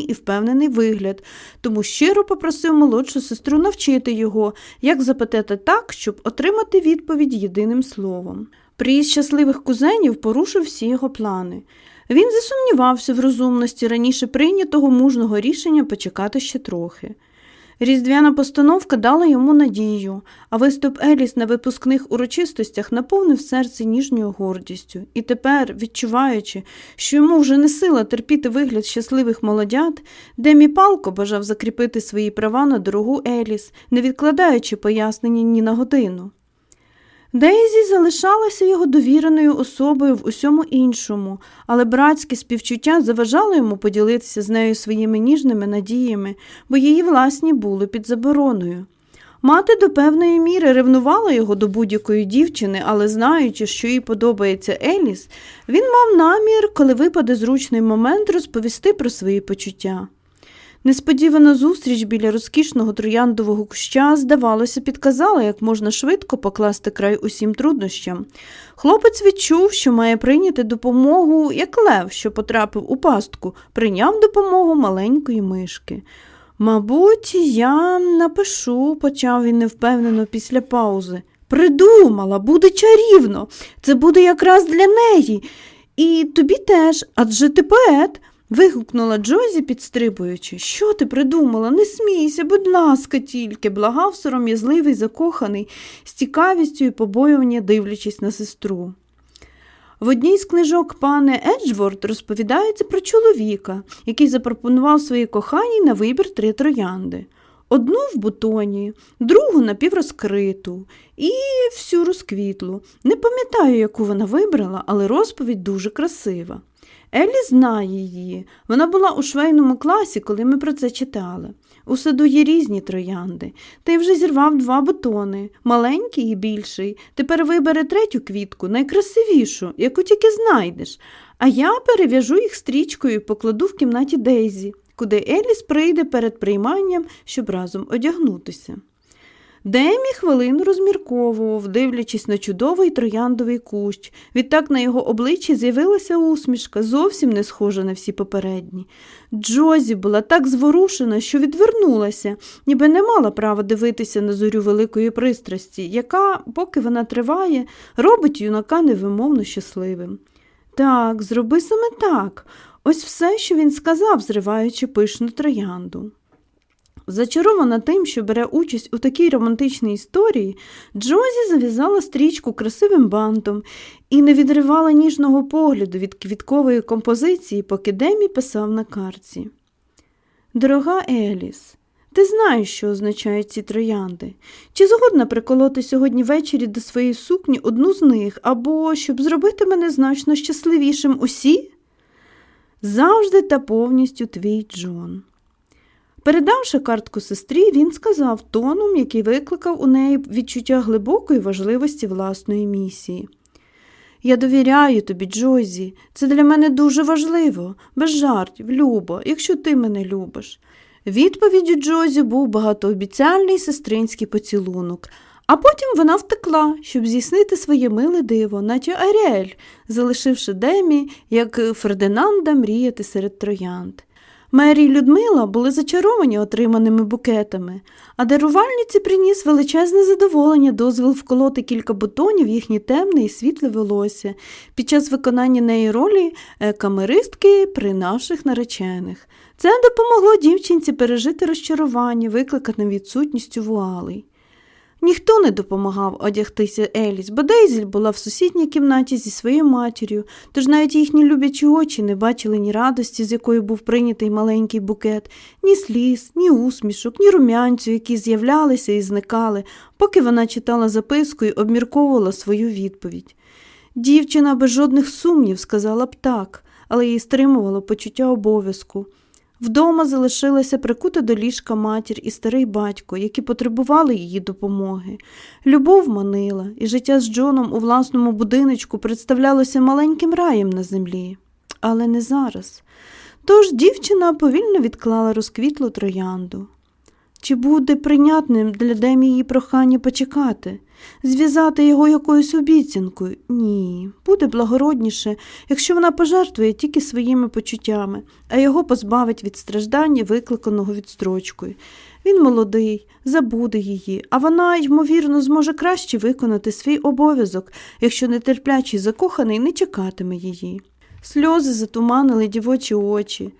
і впевнений вигляд, тому щиро попросив молодшу сестру навчити його, як запитати так, щоб отримати відповідь єдиним словом. Приїзд щасливих кузенів порушив всі його плани. Він засумнівався в розумності раніше прийнятого мужного рішення почекати ще трохи. Різдвяна постановка дала йому надію, а виступ Еліс на випускних урочистостях наповнив серце ніжньою гордістю, і тепер, відчуваючи, що йому вже не сила терпіти вигляд щасливих молодят, Демі палко бажав закріпити свої права на дорогу Еліс, не відкладаючи пояснення ні на годину. Дейзі залишалася його довіреною особою в усьому іншому, але братське співчуття заважало йому поділитися з нею своїми ніжними надіями, бо її власні були під забороною. Мати до певної міри ревнувала його до будь-якої дівчини, але знаючи, що їй подобається Еліс, він мав намір, коли випаде зручний момент, розповісти про свої почуття. Несподівана зустріч біля розкішного трояндового куща, здавалося, підказала, як можна швидко покласти край усім труднощам. Хлопець відчув, що має прийняти допомогу, як лев, що потрапив у пастку, прийняв допомогу маленької мишки. Мабуть, я напишу, почав він невпевнено після паузи. Придумала, буде чарівно, це буде якраз для неї. І тобі теж, адже ти поет. Вигукнула Джозі, підстрибуючи. Що ти придумала? Не смійся, будь ласка, тільки, благав сором'язливий, закоханий, з цікавістю і побоювання дивлячись на сестру. В одній з книжок пане Еджворд розповідається про чоловіка, який запропонував своїй коханій на вибір три троянди. Одну в бутоні, другу напіврозкриту і всю розквітлу. Не пам'ятаю, яку вона вибрала, але розповідь дуже красива. Еллі знає її. Вона була у швейному класі, коли ми про це читали. У саду є різні троянди. Ти вже зірвав два бутони, маленький і більший. Тепер вибере третю квітку, найкрасивішу, яку тільки знайдеш. А я перев'яжу їх стрічкою і покладу в кімнаті Дейзі, куди Еліс прийде перед прийманням, щоб разом одягнутися. Демі хвилину розмірковував, дивлячись на чудовий трояндовий кущ. Відтак на його обличчі з'явилася усмішка, зовсім не схожа на всі попередні. Джозі була так зворушена, що відвернулася, ніби не мала права дивитися на зорю великої пристрасті, яка, поки вона триває, робить юнака невимовно щасливим. Так, зроби саме так. Ось все, що він сказав, зриваючи пишну троянду. Зачарована тим, що бере участь у такій романтичній історії, Джозі зав'язала стрічку красивим бантом і не відривала ніжного погляду від квіткової композиції, поки Демі писав на карці. Дорога Еліс, ти знаєш, що означають ці троянди. Чи згодна приколоти сьогодні ввечері до своєї сукні одну з них, або щоб зробити мене значно щасливішим усі? Завжди та повністю твій Джон. Передавши картку сестрі, він сказав тоном, який викликав у неї відчуття глибокої важливості власної місії. Я довіряю тобі, Джозі, це для мене дуже важливо, без жартів, любо, якщо ти мене любиш. Відповіддю Джозі був багатообіцяльний сестринський поцілунок, а потім вона втекла, щоб здійснити своє миле диво, наче Аріель, залишивши Демі, як Фердинанда, мріяти серед троянд. Мері й Людмила були зачаровані отриманими букетами, а дарувальниці приніс величезне задоволення дозвіл вколоти кілька бутонів їхнє темне і світле волосся під час виконання неї ролі е, камеристки при наших наречених. Це допомогло дівчинці пережити розчарування, викликане відсутністю вуалей. Ніхто не допомагав одягтися Еліс, бо Дейзель була в сусідній кімнаті зі своєю матір'ю, тож навіть їхні любячі очі не бачили ні радості, з якою був прийнятий маленький букет, ні сліз, ні усмішок, ні румянцю, які з'являлися і зникали, поки вона читала записку і обмірковувала свою відповідь. Дівчина без жодних сумнів сказала б так, але їй стримувало почуття обов'язку. Вдома залишилася прикута до ліжка матір і старий батько, які потребували її допомоги. Любов манила, і життя з Джоном у власному будиночку представлялося маленьким раєм на землі. Але не зараз. Тож дівчина повільно відклала розквітлу троянду. Чи буде прийнятним для Демі її прохання почекати, зв'язати його якоюсь обіцянкою? Ні, буде благородніше, якщо вона пожертвує тільки своїми почуттями, а його позбавить від страждання, викликаного відстрочкою. Він молодий, забуде її, а вона, ймовірно, зможе краще виконати свій обов'язок, якщо нетерплячий закоханий не чекатиме її. Сльози затуманили дівочі очі.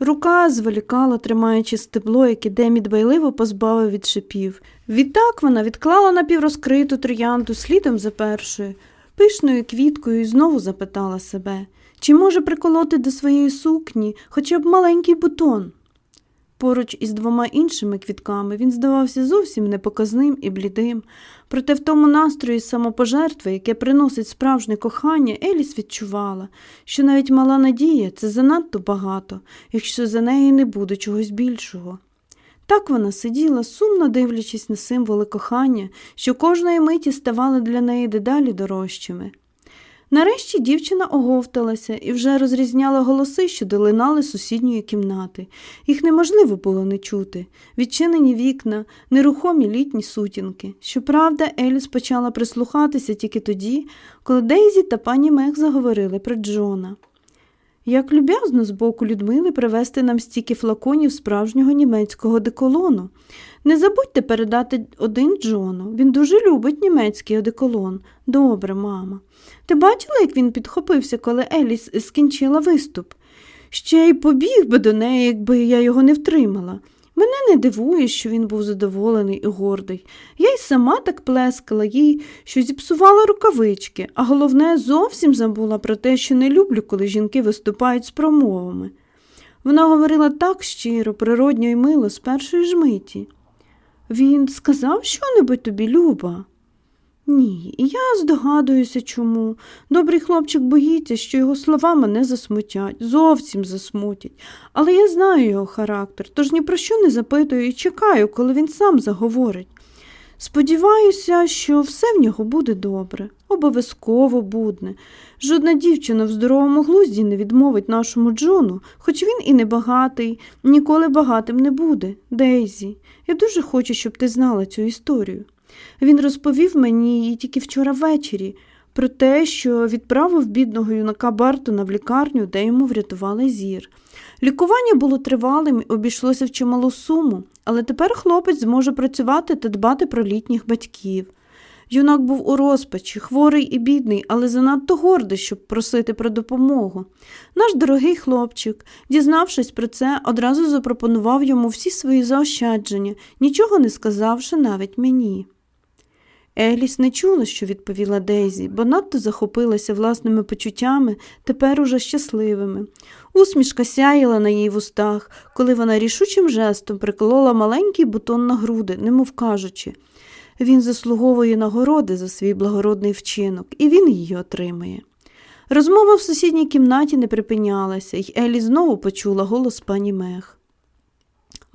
Рука зволікала, тримаючи стебло, яке Демі дбайливо позбавив від шипів. Відтак вона відклала напіврозкриту троянду слідом за першою, пишною квіткою і знову запитала себе, чи може приколоти до своєї сукні хоча б маленький бутон. Поруч із двома іншими квітками він здавався зовсім непоказним і блідим, проте в тому настрої самопожертви, яке приносить справжнє кохання, Еліс відчувала, що навіть мала надія це занадто багато, якщо за нею не буде чогось більшого. Так вона сиділа, сумно дивлячись на символи кохання, що кожної миті ставали для неї дедалі дорожчими. Нарешті дівчина оговталася і вже розрізняла голоси, що долинали сусідньої кімнати. Їх неможливо було не чути. Відчинені вікна, нерухомі літні сутінки. Щоправда, Еліс почала прислухатися тільки тоді, коли Дейзі та пані Мех заговорили про Джона. Як люб'язно з боку Людмили привезти нам стільки флаконів справжнього німецького деколону. Не забудьте передати один Джону. Він дуже любить німецький одеколон. Добре, мама. Ти бачила, як він підхопився, коли Еліс скінчила виступ? Ще й побіг би до неї, якби я його не втримала. Мене не дивує, що він був задоволений і гордий. Я й сама так плескала їй, що зіпсувала рукавички, а головне, зовсім забула про те, що не люблю, коли жінки виступають з промовами. Вона говорила так щиро, природньо і мило з першої ж миті. Він сказав що-небудь тобі, Люба? Ні, я здогадуюся, чому. Добрий хлопчик боїться, що його слова мене засмутять, зовсім засмутять. Але я знаю його характер, тож ні про що не запитую і чекаю, коли він сам заговорить. Сподіваюся, що все в нього буде добре, обов'язково будне. Жодна дівчина в здоровому глузді не відмовить нашому Джону, хоч він і не багатий, ніколи багатим не буде. Дейзі, я дуже хочу, щоб ти знала цю історію. Він розповів мені тільки вчора ввечері про те, що відправив бідного юнака Бартона в лікарню, де йому врятували зір. Лікування було тривалим, і обійшлося в чималу суму, але тепер хлопець зможе працювати та дбати про літніх батьків. Юнак був у розпачі, хворий і бідний, але занадто гордий, щоб просити про допомогу. Наш дорогий хлопчик, дізнавшись про це, одразу запропонував йому всі свої заощадження, нічого не сказавши навіть мені. Еліс не чула, що відповіла Дейзі, бо надто захопилася власними почуттями, тепер уже щасливими. Усмішка сяяла на її вустах, коли вона рішучим жестом приколола маленький бутон на груди, немов кажучи він заслуговує нагороди за свій благородний вчинок, і він її отримає. Розмова в сусідній кімнаті не припинялася, і Елі знову почула голос пані Мех.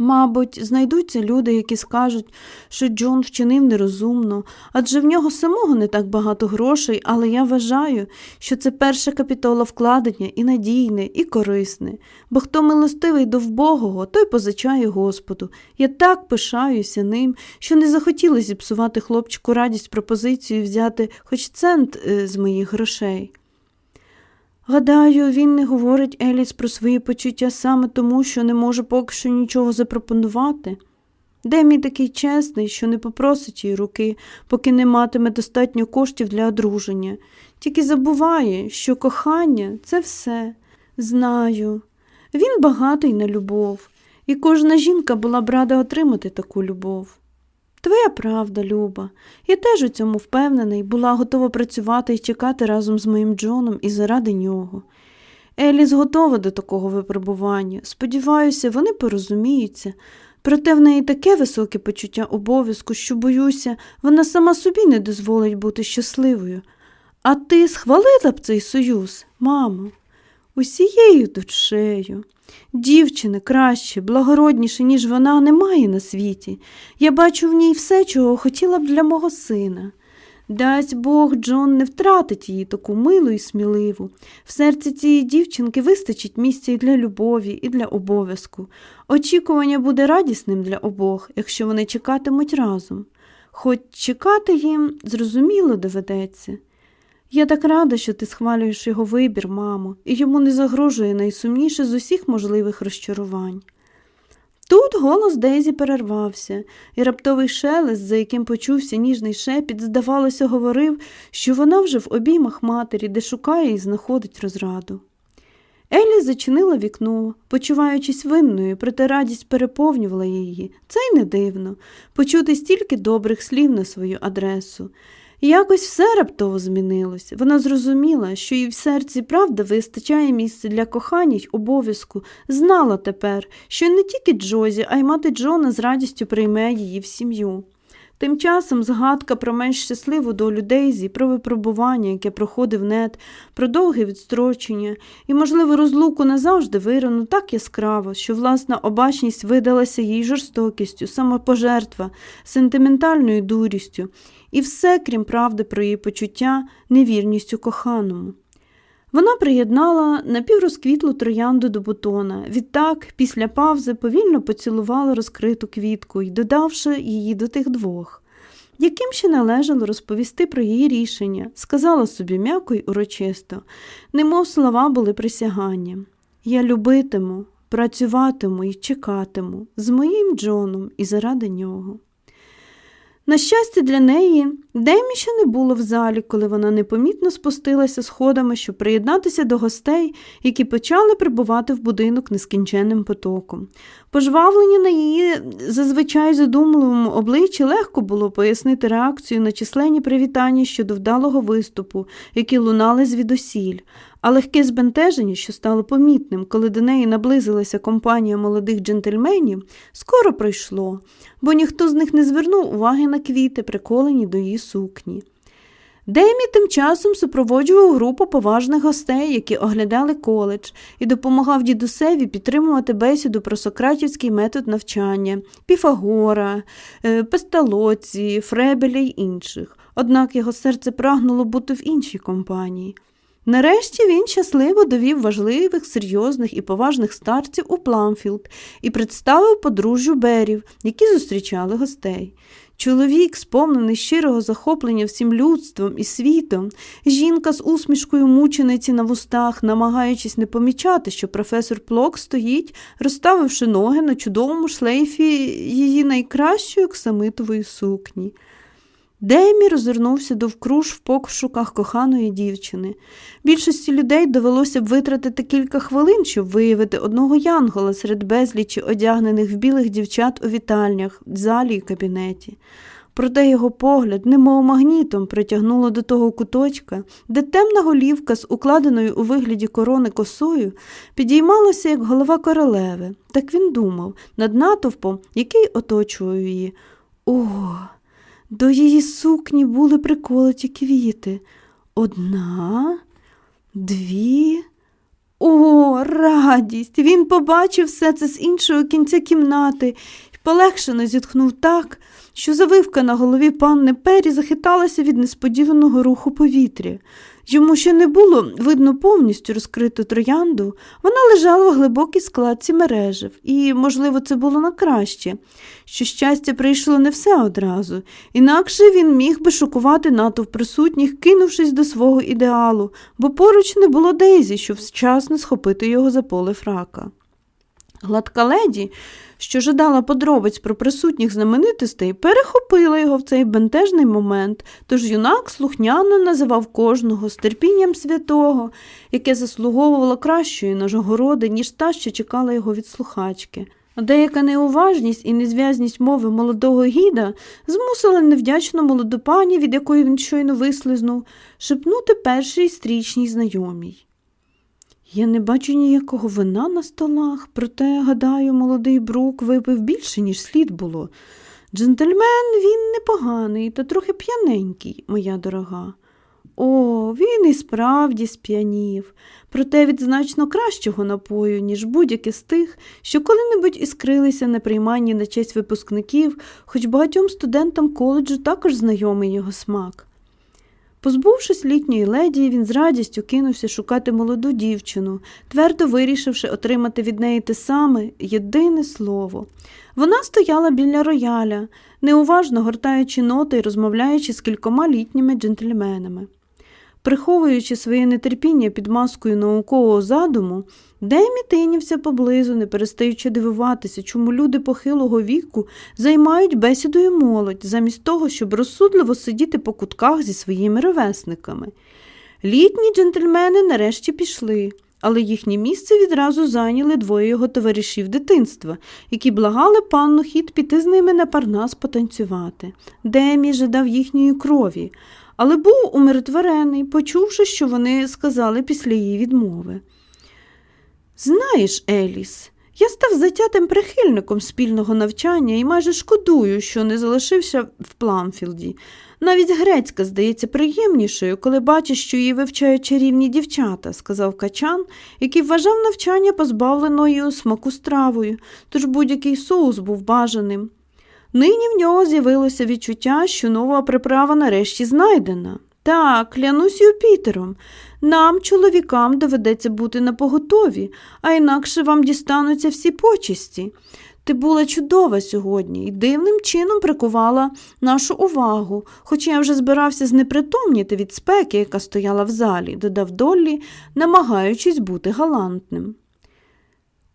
Мабуть, знайдуться люди, які скажуть, що Джон вчинив нерозумно, адже в нього самого не так багато грошей, але я вважаю, що це перше капітоловкладення і надійне, і корисне, бо хто милостивий до вбогого, той позичає Господу. Я так пишаюся ним, що не захотіла зіпсувати хлопчику радість пропозицію взяти хоч цент е, з моїх грошей. Гадаю, він не говорить Еліс про свої почуття саме тому, що не може поки що нічого запропонувати. Демій такий чесний, що не попросить її руки, поки не матиме достатньо коштів для одруження, тільки забуває, що кохання це все. Знаю. Він багатий на любов, і кожна жінка була б рада отримати таку любов. Твоя правда, Люба. Я теж у цьому впевнена і була готова працювати і чекати разом з моїм Джоном і заради нього. Еліс готова до такого випробування. Сподіваюся, вони порозуміються. Проте в неї таке високе почуття обов'язку, що, боюся, вона сама собі не дозволить бути щасливою. А ти схвалила б цей союз, мамо, усією душею. Дівчини краще, благородніше, ніж вона, немає на світі. Я бачу в ній все, чого хотіла б для мого сина. Дасть Бог, Джон не втратить її таку милу і сміливу. В серці цієї дівчинки вистачить місця і для любові, і для обов'язку. Очікування буде радісним для обох, якщо вони чекатимуть разом. Хоч чекати їм, зрозуміло, доведеться. Я так рада, що ти схвалюєш його вибір, мамо, і йому не загрожує найсумніше з усіх можливих розчарувань. Тут голос Дезі перервався, і раптовий шелест, за яким почувся ніжний шепіт, здавалося, говорив, що вона вже в обіймах матері, де шукає і знаходить розраду. Елі зачинила вікно, почуваючись винною, проте радість переповнювала її. Це й не дивно почути стільки добрих слів на свою адресу. Якось все раптово змінилось. Вона зрозуміла, що їй в серці правда вистачає місця для кохання й обов'язку, знала тепер, що не тільки Джозі, а й мати Джона з радістю прийме її в сім'ю. Тим часом згадка про менш щасливу долю Дейзі, про випробування, яке проходив нет, про довге відстрочення і, можливо, розлуку назавжди вирану так яскраво, що власна обачність видалася їй жорстокістю, самопожертва, сентиментальною дурістю, і все, крім правди про її почуття, невірністю коханому. Вона приєднала напіврозквітлу троянду до бутона. Відтак, після павзи, повільно поцілувала розкриту квітку і додавши її до тих двох, яким ще належало розповісти про її рішення, сказала собі м'яко й урочисто, немов слова були присяганням. Я любитиму, працюватиму і чекатиму з моїм Джоном і заради нього. На щастя, для неї Демі ще не було в залі, коли вона непомітно спустилася сходами, щоб приєднатися до гостей, які почали прибувати в будинок нескінченним потоком. Пожвавлені на її зазвичай задумливому обличчі легко було пояснити реакцію на численні привітання щодо вдалого виступу, які лунали звідусіль. А легке збентеження, що стало помітним, коли до неї наблизилася компанія молодих джентльменів, скоро пройшло, бо ніхто з них не звернув уваги на квіти, приколені до її сукні. Демі тим часом супроводжував групу поважних гостей, які оглядали коледж, і допомагав дідусеві підтримувати бесіду про сократівський метод навчання, Піфагора, е, Песталоцці, Фребеля й інших. Однак його серце прагнуло бути в іншій компанії. Нарешті він щасливо довів важливих, серйозних і поважних старців у Пламфілд і представив подружжю Берів, які зустрічали гостей. Чоловік, сповнений щирого захоплення всім людством і світом, жінка з усмішкою мучениці на вустах, намагаючись не помічати, що професор Плок стоїть, розставивши ноги на чудовому шлейфі її найкращої оксамитової сукні. Демі розвернувся довкруж в пошуках коханої дівчини. Більшості людей довелося б витратити кілька хвилин, щоб виявити одного янгола серед безлічі одягнених в білих дівчат у вітальнях, залі і кабінеті. Проте його погляд, немов магнітом, притягнуло до того куточка, де темна голівка з укладеною у вигляді корони косою підіймалася, як голова королеви. Так він думав, над натовпом, який оточував її. О! До її сукні були приколоті квіти. Одна, дві. О, радість! Він побачив все це з іншого кінця кімнати полегшено зітхнув так, що завивка на голові панни Пері захиталася від несподіваного руху повітря. Йому ще не було видно повністю розкриту троянду, вона лежала в глибокій складці мережів, і, можливо, це було на краще, що щастя прийшло не все одразу, інакше він міг би шокувати натовп присутніх, кинувшись до свого ідеалу, бо поруч не було Дейзі, щоб вчасно схопити його за поле фрака. Гладка леді що жадала подробиць про присутніх знаменитостей, перехопила його в цей бентежний момент, тож юнак слухняно називав кожного з терпінням святого, яке заслуговувало кращої нажогороди, ніж та, що чекала його від слухачки. Деяка неуважність і незв'язність мови молодого гіда змусила невдячну молоду пані, від якої він щойно вислизнув, шепнути першій стрічній знайомій. Я не бачу ніякого вина на столах, проте, гадаю, молодий брук випив більше, ніж слід було. Джентльмен він непоганий та трохи п'яненький, моя дорога. О, він і справді сп'янів, проте від значно кращого напою, ніж будь-яке з тих, що коли-небудь іскрилися на прийманні на честь випускників, хоч багатьом студентам коледжу також знайомий його смак. Позбувшись літньої леді, він з радістю кинувся шукати молоду дівчину, твердо вирішивши отримати від неї те саме єдине слово. Вона стояла біля рояля, неуважно гортаючи ноти і розмовляючи з кількома літніми джентльменами. Приховуючи своє нетерпіння під маскою наукового задуму, Демі тинівся поблизу, не перестаючи дивуватися, чому люди похилого віку займають бесідою молодь, замість того, щоб розсудливо сидіти по кутках зі своїми ровесниками. Літні джентльмени нарешті пішли, але їхнє місце відразу зайняли двоє його товаришів дитинства, які благали панну хід піти з ними на парнас потанцювати. Демі жадав їхньої крові, але був умиротворений, почувши, що вони сказали після її відмови. Знаєш, Еліс, я став затятим прихильником спільного навчання і майже шкодую, що не залишився в Пламфілді. Навіть грецька здається приємнішою, коли бачиш, що її вивчають чарівні дівчата, сказав качан, який вважав навчання позбавленою смаку стравою, тож будь-який соус був бажаним. Нині в нього з'явилося відчуття, що нова приправа нарешті знайдена. Так, клянусь Юпітером, нам, чоловікам, доведеться бути напоготові, а інакше вам дістануться всі почесті. Ти була чудова сьогодні і дивним чином прикувала нашу увагу, хоч я вже збирався знепритомніти від спеки, яка стояла в залі, додав Доллі, намагаючись бути галантним.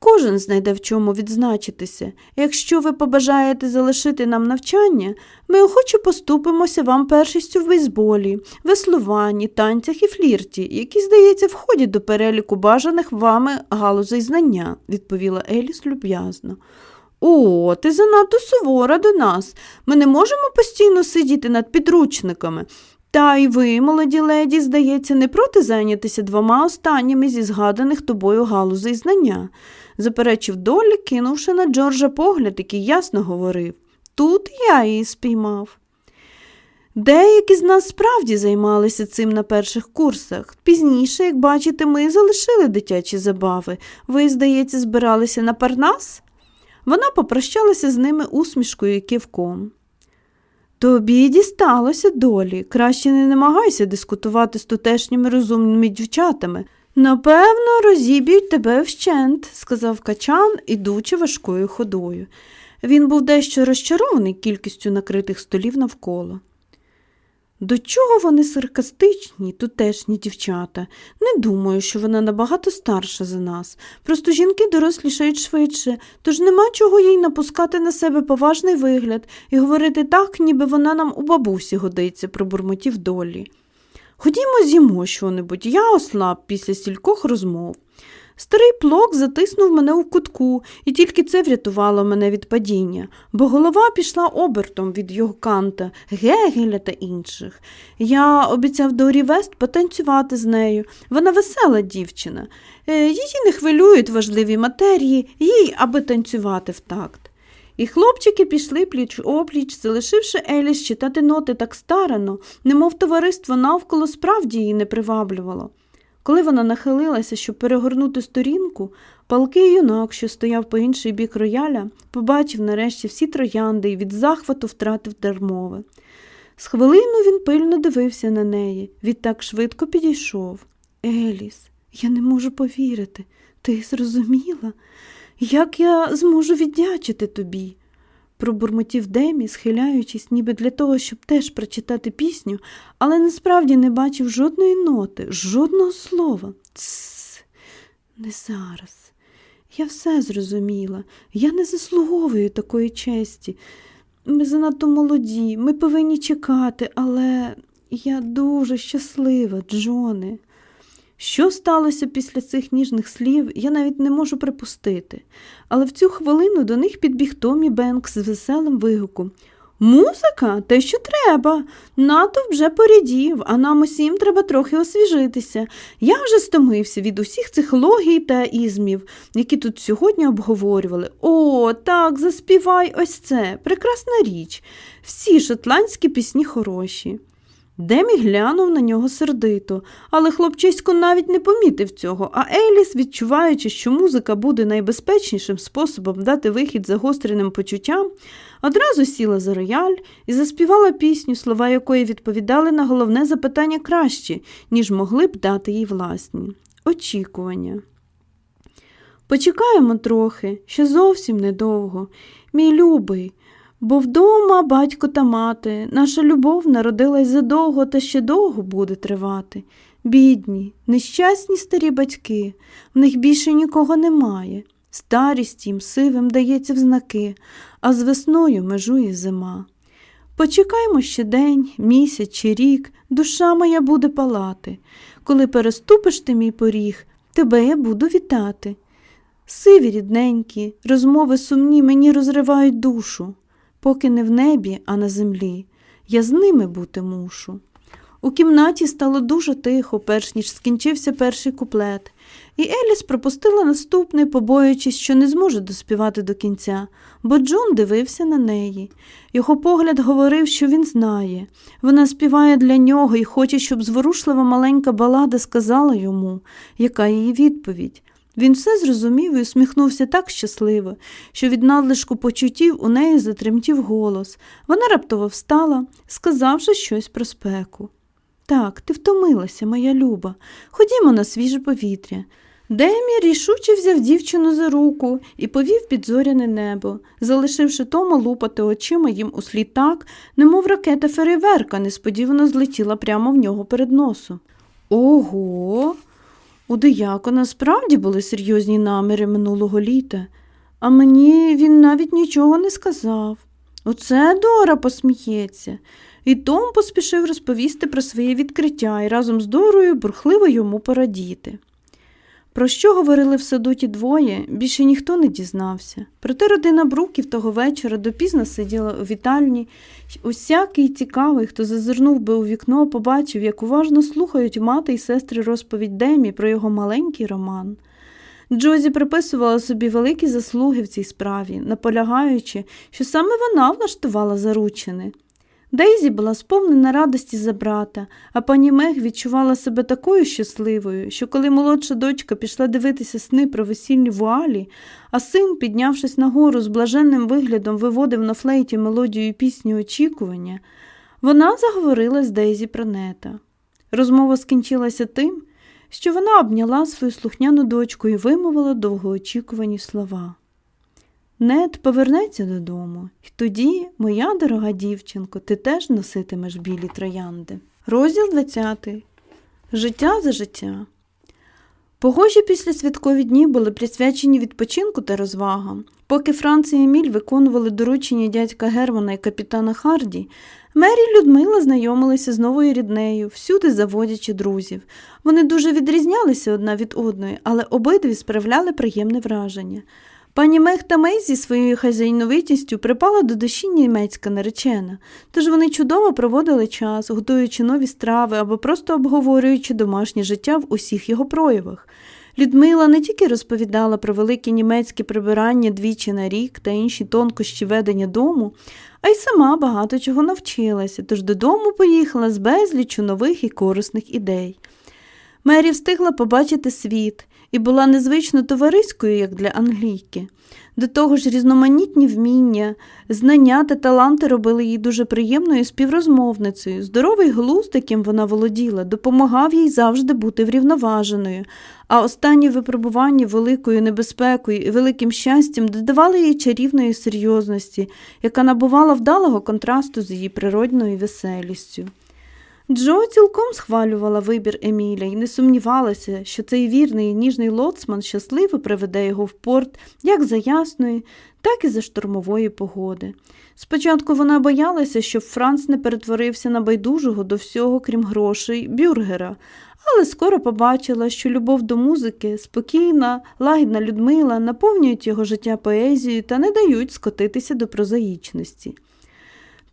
Кожен знайде в чому відзначитися. Якщо ви побажаєте залишити нам навчання, ми охоче поступимося вам першістю в бейсболі, веслуванні, танцях і флірті, які, здається, входять до переліку бажаних вами галузей знання, відповіла Еліс люб'язно. О, ти занадто сувора до нас. Ми не можемо постійно сидіти над підручниками. Та й ви, молоді леді, здається, не проти зайнятися двома останніми зі згаданих тобою галузей знання заперечив долі, кинувши на Джорджа погляд, який ясно говорив Тут я її спіймав. Деякі з нас справді займалися цим на перших курсах. Пізніше, як бачите, ми залишили дитячі забави. Ви, здається, збиралися на парнас? Вона попрощалася з ними усмішкою і кивком. Тобі дісталося долі. Краще не намагайся дискутувати з тутешніми розумними дівчатами. Напевно, розіб'ють тебе вщент, сказав качан, ідучи важкою ходою. Він був дещо розчарований кількістю накритих столів навколо. До чого вони саркастичні, тутешні дівчата? Не думаю, що вона набагато старша за нас. Просто жінки дорослішають швидше, тож нема чого їй напускати на себе поважний вигляд і говорити так, ніби вона нам у бабусі годиться, пробурмотів долі. Ходімо з'їмо що-небудь, я ослаб після стількох розмов. Старий плок затиснув мене у кутку, і тільки це врятувало мене від падіння, бо голова пішла обертом від його канта, Гегеля та інших. Я обіцяв Дорі Вест потанцювати з нею. Вона весела дівчина. Е, її не хвилюють важливі матерії, їй аби танцювати в такт. І хлопчики пішли пліч опліч, залишивши Еліс читати ноти так старано, немов товариство навколо справді її не приваблювало. Коли вона нахилилася, щоб перегорнути сторінку, палкий юнак, що стояв по інший бік рояля, побачив нарешті всі троянди і від захвату втратив дармове. З хвилину він пильно дивився на неї, відтак швидко підійшов. Еліс, я не можу повірити. Ти зрозуміла? Як я зможу віддячити тобі? пробурмотів Демі, схиляючись, ніби для того, щоб теж прочитати пісню, але насправді не бачив жодної ноти, жодного слова. Тсс, не зараз. Я все зрозуміла. Я не заслуговую такої честі. Ми занадто молоді, ми повинні чекати, але я дуже щаслива, Джоне. Що сталося після цих ніжних слів, я навіть не можу припустити, але в цю хвилину до них підбіг Томі Бенкс з веселим вигуком. Музика, те, що треба. Натовп вже порядів, а нам усім треба трохи освіжитися. Я вже стомився від усіх цих логій та ізмів, які тут сьогодні обговорювали. О, так, заспівай ось це, прекрасна річ. Всі шотландські пісні хороші. Демі глянув на нього сердито, але хлопчисько навіть не помітив цього, а Еліс, відчуваючи, що музика буде найбезпечнішим способом дати вихід загостреним почуттям, одразу сіла за рояль і заспівала пісню, слова якої відповідали на головне запитання краще, ніж могли б дати їй власні очікування. Почекаємо трохи, ще зовсім недовго. Мій любий, бо вдома батько та мати, наша любов народилась задовго та ще довго буде тривати. Бідні, нещасні старі батьки, в них більше нікого немає. Старість їм сивим дається в знаки, а з весною межує зима. Почекаймо ще день, місяць чи рік, душа моя буде палати. Коли переступиш ти мій поріг, тебе я буду вітати. Сиві рідненькі, розмови сумні мені розривають душу, поки не в небі, а на землі. Я з ними бути мушу. У кімнаті стало дуже тихо, перш ніж скінчився перший куплет, і Еліс пропустила наступний, побоюючись, що не зможе доспівати до кінця, бо Джон дивився на неї. Його погляд говорив, що він знає. Вона співає для нього і хоче, щоб зворушлива маленька балада сказала йому, яка її відповідь. Він все зрозумів і усміхнувся так щасливо, що від надлишку почуттів у неї затремтів голос. Вона раптово встала, сказавши щось про спеку. Так, ти втомилася, моя люба. Ходімо на свіже повітря. Демі рішуче взяв дівчину за руку і повів під зоряне небо, залишивши Тома лупати очима їм услід так, немов ракета фейерверка несподівано злетіла прямо в нього перед носом. Ого. У диякона справді були серйозні наміри минулого літа, а мені він навіть нічого не сказав. Оце Дора посміється. І Том поспішив розповісти про своє відкриття і разом з Дорою бурхливо йому порадіти. Про що говорили в саду ті двоє, більше ніхто не дізнався. Проте родина Бруків того вечора допізно сиділа у вітальні, усякий цікавий, хто зазирнув би у вікно, побачив, як уважно слухають мати й сестри розповідь Демі про його маленький роман. Джозі приписувала собі великі заслуги в цій справі, наполягаючи, що саме вона влаштувала заручини. Дейзі була сповнена радості за брата, а пані Мег відчувала себе такою щасливою, що коли молодша дочка пішла дивитися сни про весільні вуалі, а син, піднявшись нагору з блаженним виглядом, виводив на флейті мелодію пісні очікування, вона заговорила з Дейзі про нета. Розмова скінчилася тим, що вона обняла свою слухняну дочку і вимовила довгоочікувані слова. Нед повернеться додому, і тоді, моя дорога дівчинко, ти теж носитимеш білі троянди. Розділ 20. Життя за життя. Погожі після святкові дні були присвячені відпочинку та розвагам. Поки Франц і Еміль виконували доручення дядька Германа і капітана Харді, Мері Людмила знайомилися з новою ріднею, всюди заводячи друзів. Вони дуже відрізнялися одна від одної, але обидві справляли приємне враження. Пані Мех та Мей зі своєю хазяйновитістю припала до душі німецька наречена, тож вони чудово проводили час, готуючи нові страви або просто обговорюючи домашнє життя в усіх його проявах. Людмила не тільки розповідала про велике німецьке прибирання двічі на рік та інші тонкощі ведення дому, а й сама багато чого навчилася, тож додому поїхала з безлічу нових і корисних ідей. Мері встигла побачити світ і була незвично товариською, як для англійки. До того ж, різноманітні вміння, знання та таланти робили їй дуже приємною співрозмовницею. Здоровий глузд, яким вона володіла, допомагав їй завжди бути врівноваженою, а останні випробування великою небезпекою і великим щастям додавали їй чарівної серйозності, яка набувала вдалого контрасту з її природною веселістю. Джо цілком схвалювала вибір Еміля і не сумнівалася, що цей вірний і ніжний лоцман щасливо приведе його в порт як за ясної, так і за штурмової погоди. Спочатку вона боялася, щоб Франц не перетворився на байдужого до всього, крім грошей, бюргера, але скоро побачила, що любов до музики, спокійна, лагідна Людмила наповнюють його життя поезією та не дають скотитися до прозаїчності.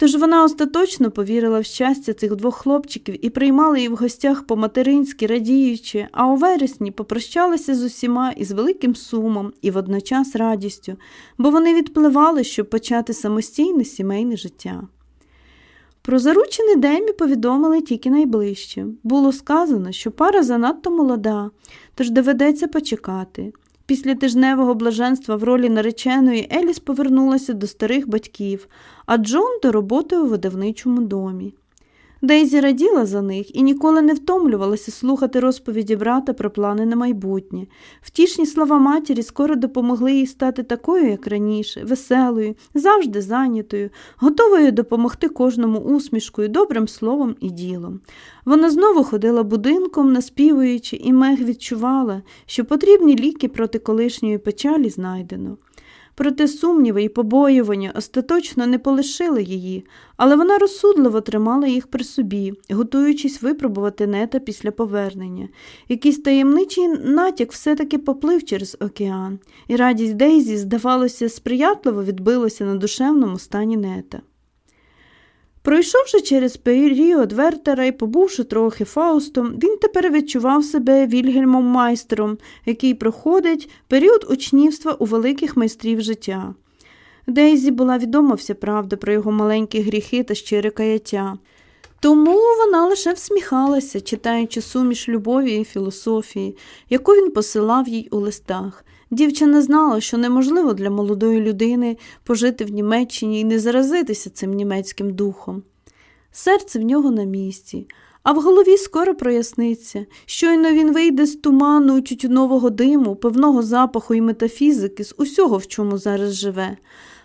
Тож вона остаточно повірила в щастя цих двох хлопчиків і приймала її в гостях по-материнськи, радіючи, а у вересні попрощалася з усіма із великим сумом і водночас радістю, бо вони відпливали, щоб почати самостійне сімейне життя. Про заручений Демі повідомили тільки найближче. Було сказано, що пара занадто молода, тож доведеться почекати. Після тижневого блаженства в ролі нареченої Еліс повернулася до старих батьків, а Джон до роботи у видавничому домі. Дейзі раділа за них і ніколи не втомлювалася слухати розповіді брата про плани на майбутнє. Втішні слова матері скоро допомогли їй стати такою, як раніше, веселою, завжди зайнятою, готовою допомогти кожному усмішкою, добрим словом і ділом. Вона знову ходила будинком, наспівуючи, і мег відчувала, що потрібні ліки проти колишньої печалі знайдено. Проте сумніви і побоювання остаточно не полишили її, але вона розсудливо тримала їх при собі, готуючись випробувати нета після повернення. Якийсь таємничий натяк все-таки поплив через океан, і радість Дейзі, здавалося, сприятливо відбилася на душевному стані нета. Пройшовши через період Вертера і побувши трохи Фаустом, він тепер відчував себе Вільгельмом майстером, який проходить період учнівства у великих майстрів життя. Дейзі була відома вся правда про його маленькі гріхи та щире каяття. Тому вона лише всміхалася, читаючи суміш любові і філософії, яку він посилав їй у листах. Дівчина знала, що неможливо для молодої людини пожити в Німеччині і не заразитися цим німецьким духом. Серце в нього на місці, а в голові скоро проясниться, щойно він вийде з туману тютюнового диму, певного запаху і метафізики з усього, в чому зараз живе.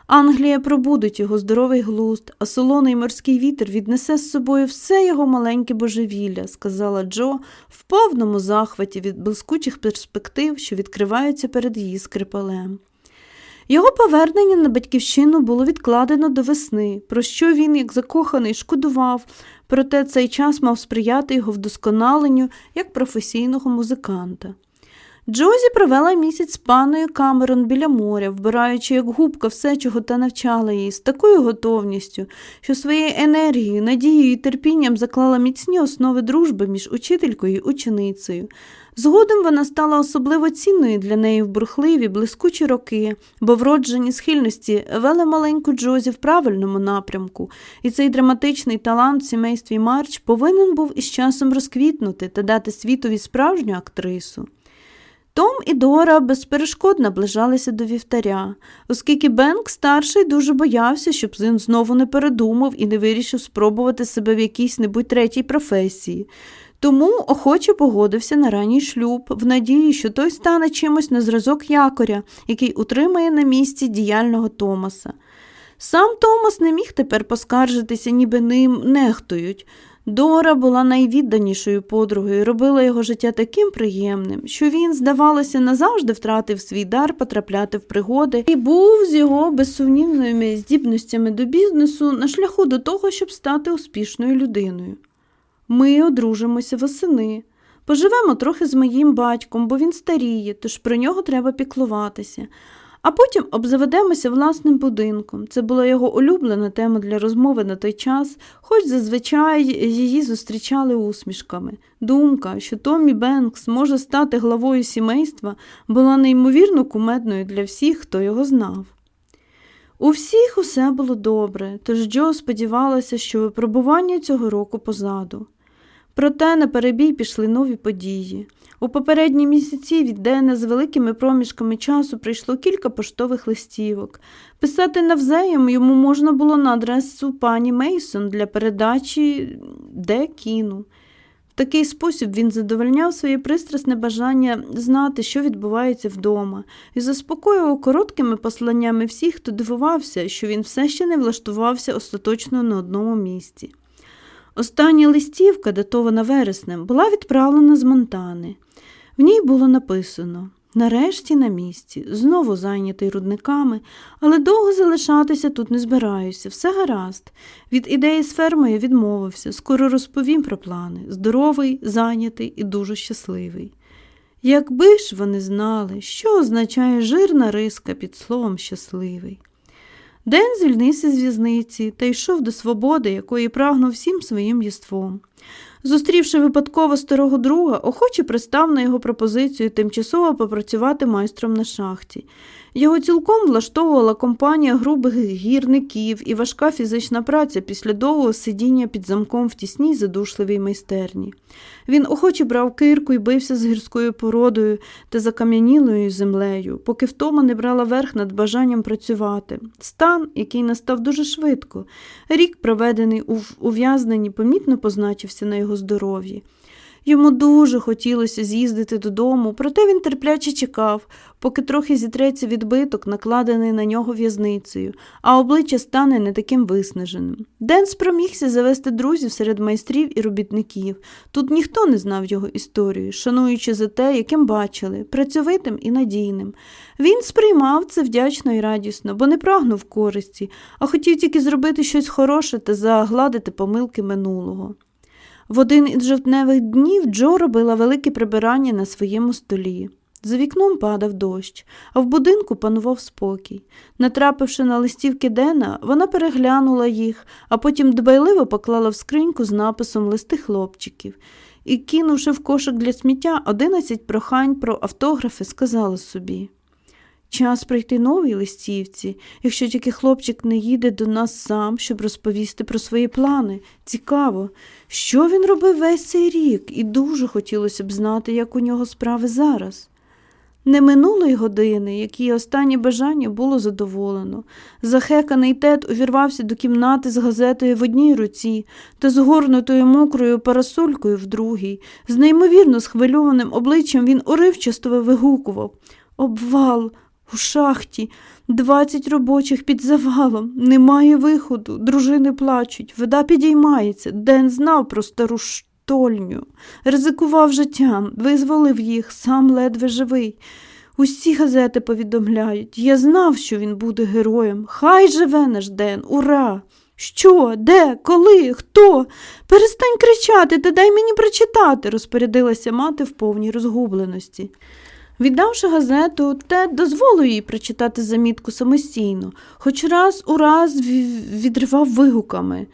Англія пробудить його здоровий глузд, а солоний морський вітер віднесе з собою все його маленьке божевілля, сказала Джо в повному захваті від блискучих перспектив, що відкриваються перед її скрипалем. Його повернення на батьківщину було відкладено до весни, про що він, як закоханий, шкодував, проте цей час мав сприяти його вдосконаленню як професійного музиканта. Джозі провела місяць з паною Камерон біля моря, вбираючи як губка все, чого та навчала її, з такою готовністю, що своєю енергією, надією і терпінням заклала міцні основи дружби між учителькою і ученицею. Згодом вона стала особливо цінною для неї в бурхливі, блискучі роки, бо вроджені схильності вели маленьку Джозі в правильному напрямку, і цей драматичний талант в сімействі Марч повинен був із часом розквітнути та дати світові справжню актрису. Том і Дора безперешкод наближалися до вівтаря, оскільки Бенк старший дуже боявся, щоб син знову не передумав і не вирішив спробувати себе в якійсь небудь третій професії. Тому охоче погодився на ранній шлюб, в надії, що той стане чимось на зразок якоря, який утримає на місці діяльного Томаса. Сам Томас не міг тепер поскаржитися, ніби ним нехтують. Дора була найвідданішою подругою, робила його життя таким приємним, що він, здавалося, назавжди втратив свій дар потрапляти в пригоди і був з його безсумнівними здібностями до бізнесу на шляху до того, щоб стати успішною людиною. Ми одружимося восени. Поживемо трохи з моїм батьком, бо він старіє, тож про нього треба піклуватися. А потім обзаведемося власним будинком. Це була його улюблена тема для розмови на той час, хоч зазвичай її зустрічали усмішками. Думка, що Томі Бенкс може стати главою сімейства, була неймовірно кумедною для всіх, хто його знав. У всіх усе було добре, тож Джо сподівалася, що випробування цього року позаду. Проте на перебій пішли нові події. У попередні місяці від Дена з великими проміжками часу прийшло кілька поштових листівок. Писати навзаєм йому можна було на адресу пані Мейсон для передачі де кіну. В такий спосіб він задовольняв своє пристрасне бажання знати, що відбувається вдома, і заспокоював короткими посланнями всіх, хто дивувався, що він все ще не влаштувався остаточно на одному місці. Остання листівка, датована вереснем, була відправлена з Монтани. В ній було написано нарешті на місці, знову зайнятий рудниками, але довго залишатися тут не збираюся, все гаразд. Від ідеї з фермою відмовився, скоро розповім про плани здоровий, зайнятий і дуже щасливий. Якби ж вони знали, що означає жирна риска під словом щасливий. Ден звільнився з в'язниці та йшов до свободи, якої прагнув всім своїм єством. Зустрівши випадково старого друга, охоче пристав на його пропозицію тимчасово попрацювати майстром на шахті. Його цілком влаштовувала компанія грубих гірників і важка фізична праця після довгого сидіння під замком в тісній задушливій майстерні. Він охоче брав кирку і бився з гірською породою та закам'янілою землею, поки втома не брала верх над бажанням працювати. Стан, який настав дуже швидко, рік, проведений у ув'язненні, помітно позначився на його здоров'ї. Йому дуже хотілося з'їздити додому, проте він терпляче чекав, поки трохи зітреться відбиток, накладений на нього в'язницею, а обличчя стане не таким виснаженим. Ден спромігся завести друзів серед майстрів і робітників. Тут ніхто не знав його історію, шануючи за те, яким бачили, працьовитим і надійним. Він сприймав це вдячно і радісно, бо не прагнув користі, а хотів тільки зробити щось хороше та загладити помилки минулого. В один із жовтневих днів Джо робила велике прибирання на своєму столі. За вікном падав дощ, а в будинку панував спокій. Натрапивши на листівки Дена, вона переглянула їх, а потім дбайливо поклала в скриньку з написом листи хлопчиків і, кинувши в кошик для сміття одинадцять прохань про автографи, сказала собі Час прийти новій листівці, якщо тільки хлопчик не їде до нас сам, щоб розповісти про свої плани. Цікаво, що він робив весь цей рік, і дуже хотілося б знати, як у нього справи зараз. Не минулої години, як її останнє бажання було задоволено. Захеканий тет увірвався до кімнати з газетою в одній руці та згорнутою мокрою парасолькою в другій. З неймовірно схвильованим обличчям він уривчасто вигукував Обвал! У шахті двадцять робочих під завалом, немає виходу, дружини плачуть, вода підіймається. Ден знав про стару штольню, ризикував життям, визволив їх, сам ледве живий. Усі газети повідомляють. Я знав, що він буде героєм. Хай живе наш Ден, ура! Що, де, коли, хто? Перестань кричати та дай мені прочитати, розпорядилася мати в повній розгубленості. Віддавши газету, Тед дозволив їй прочитати замітку самостійно, хоч раз у раз відривав вигуками.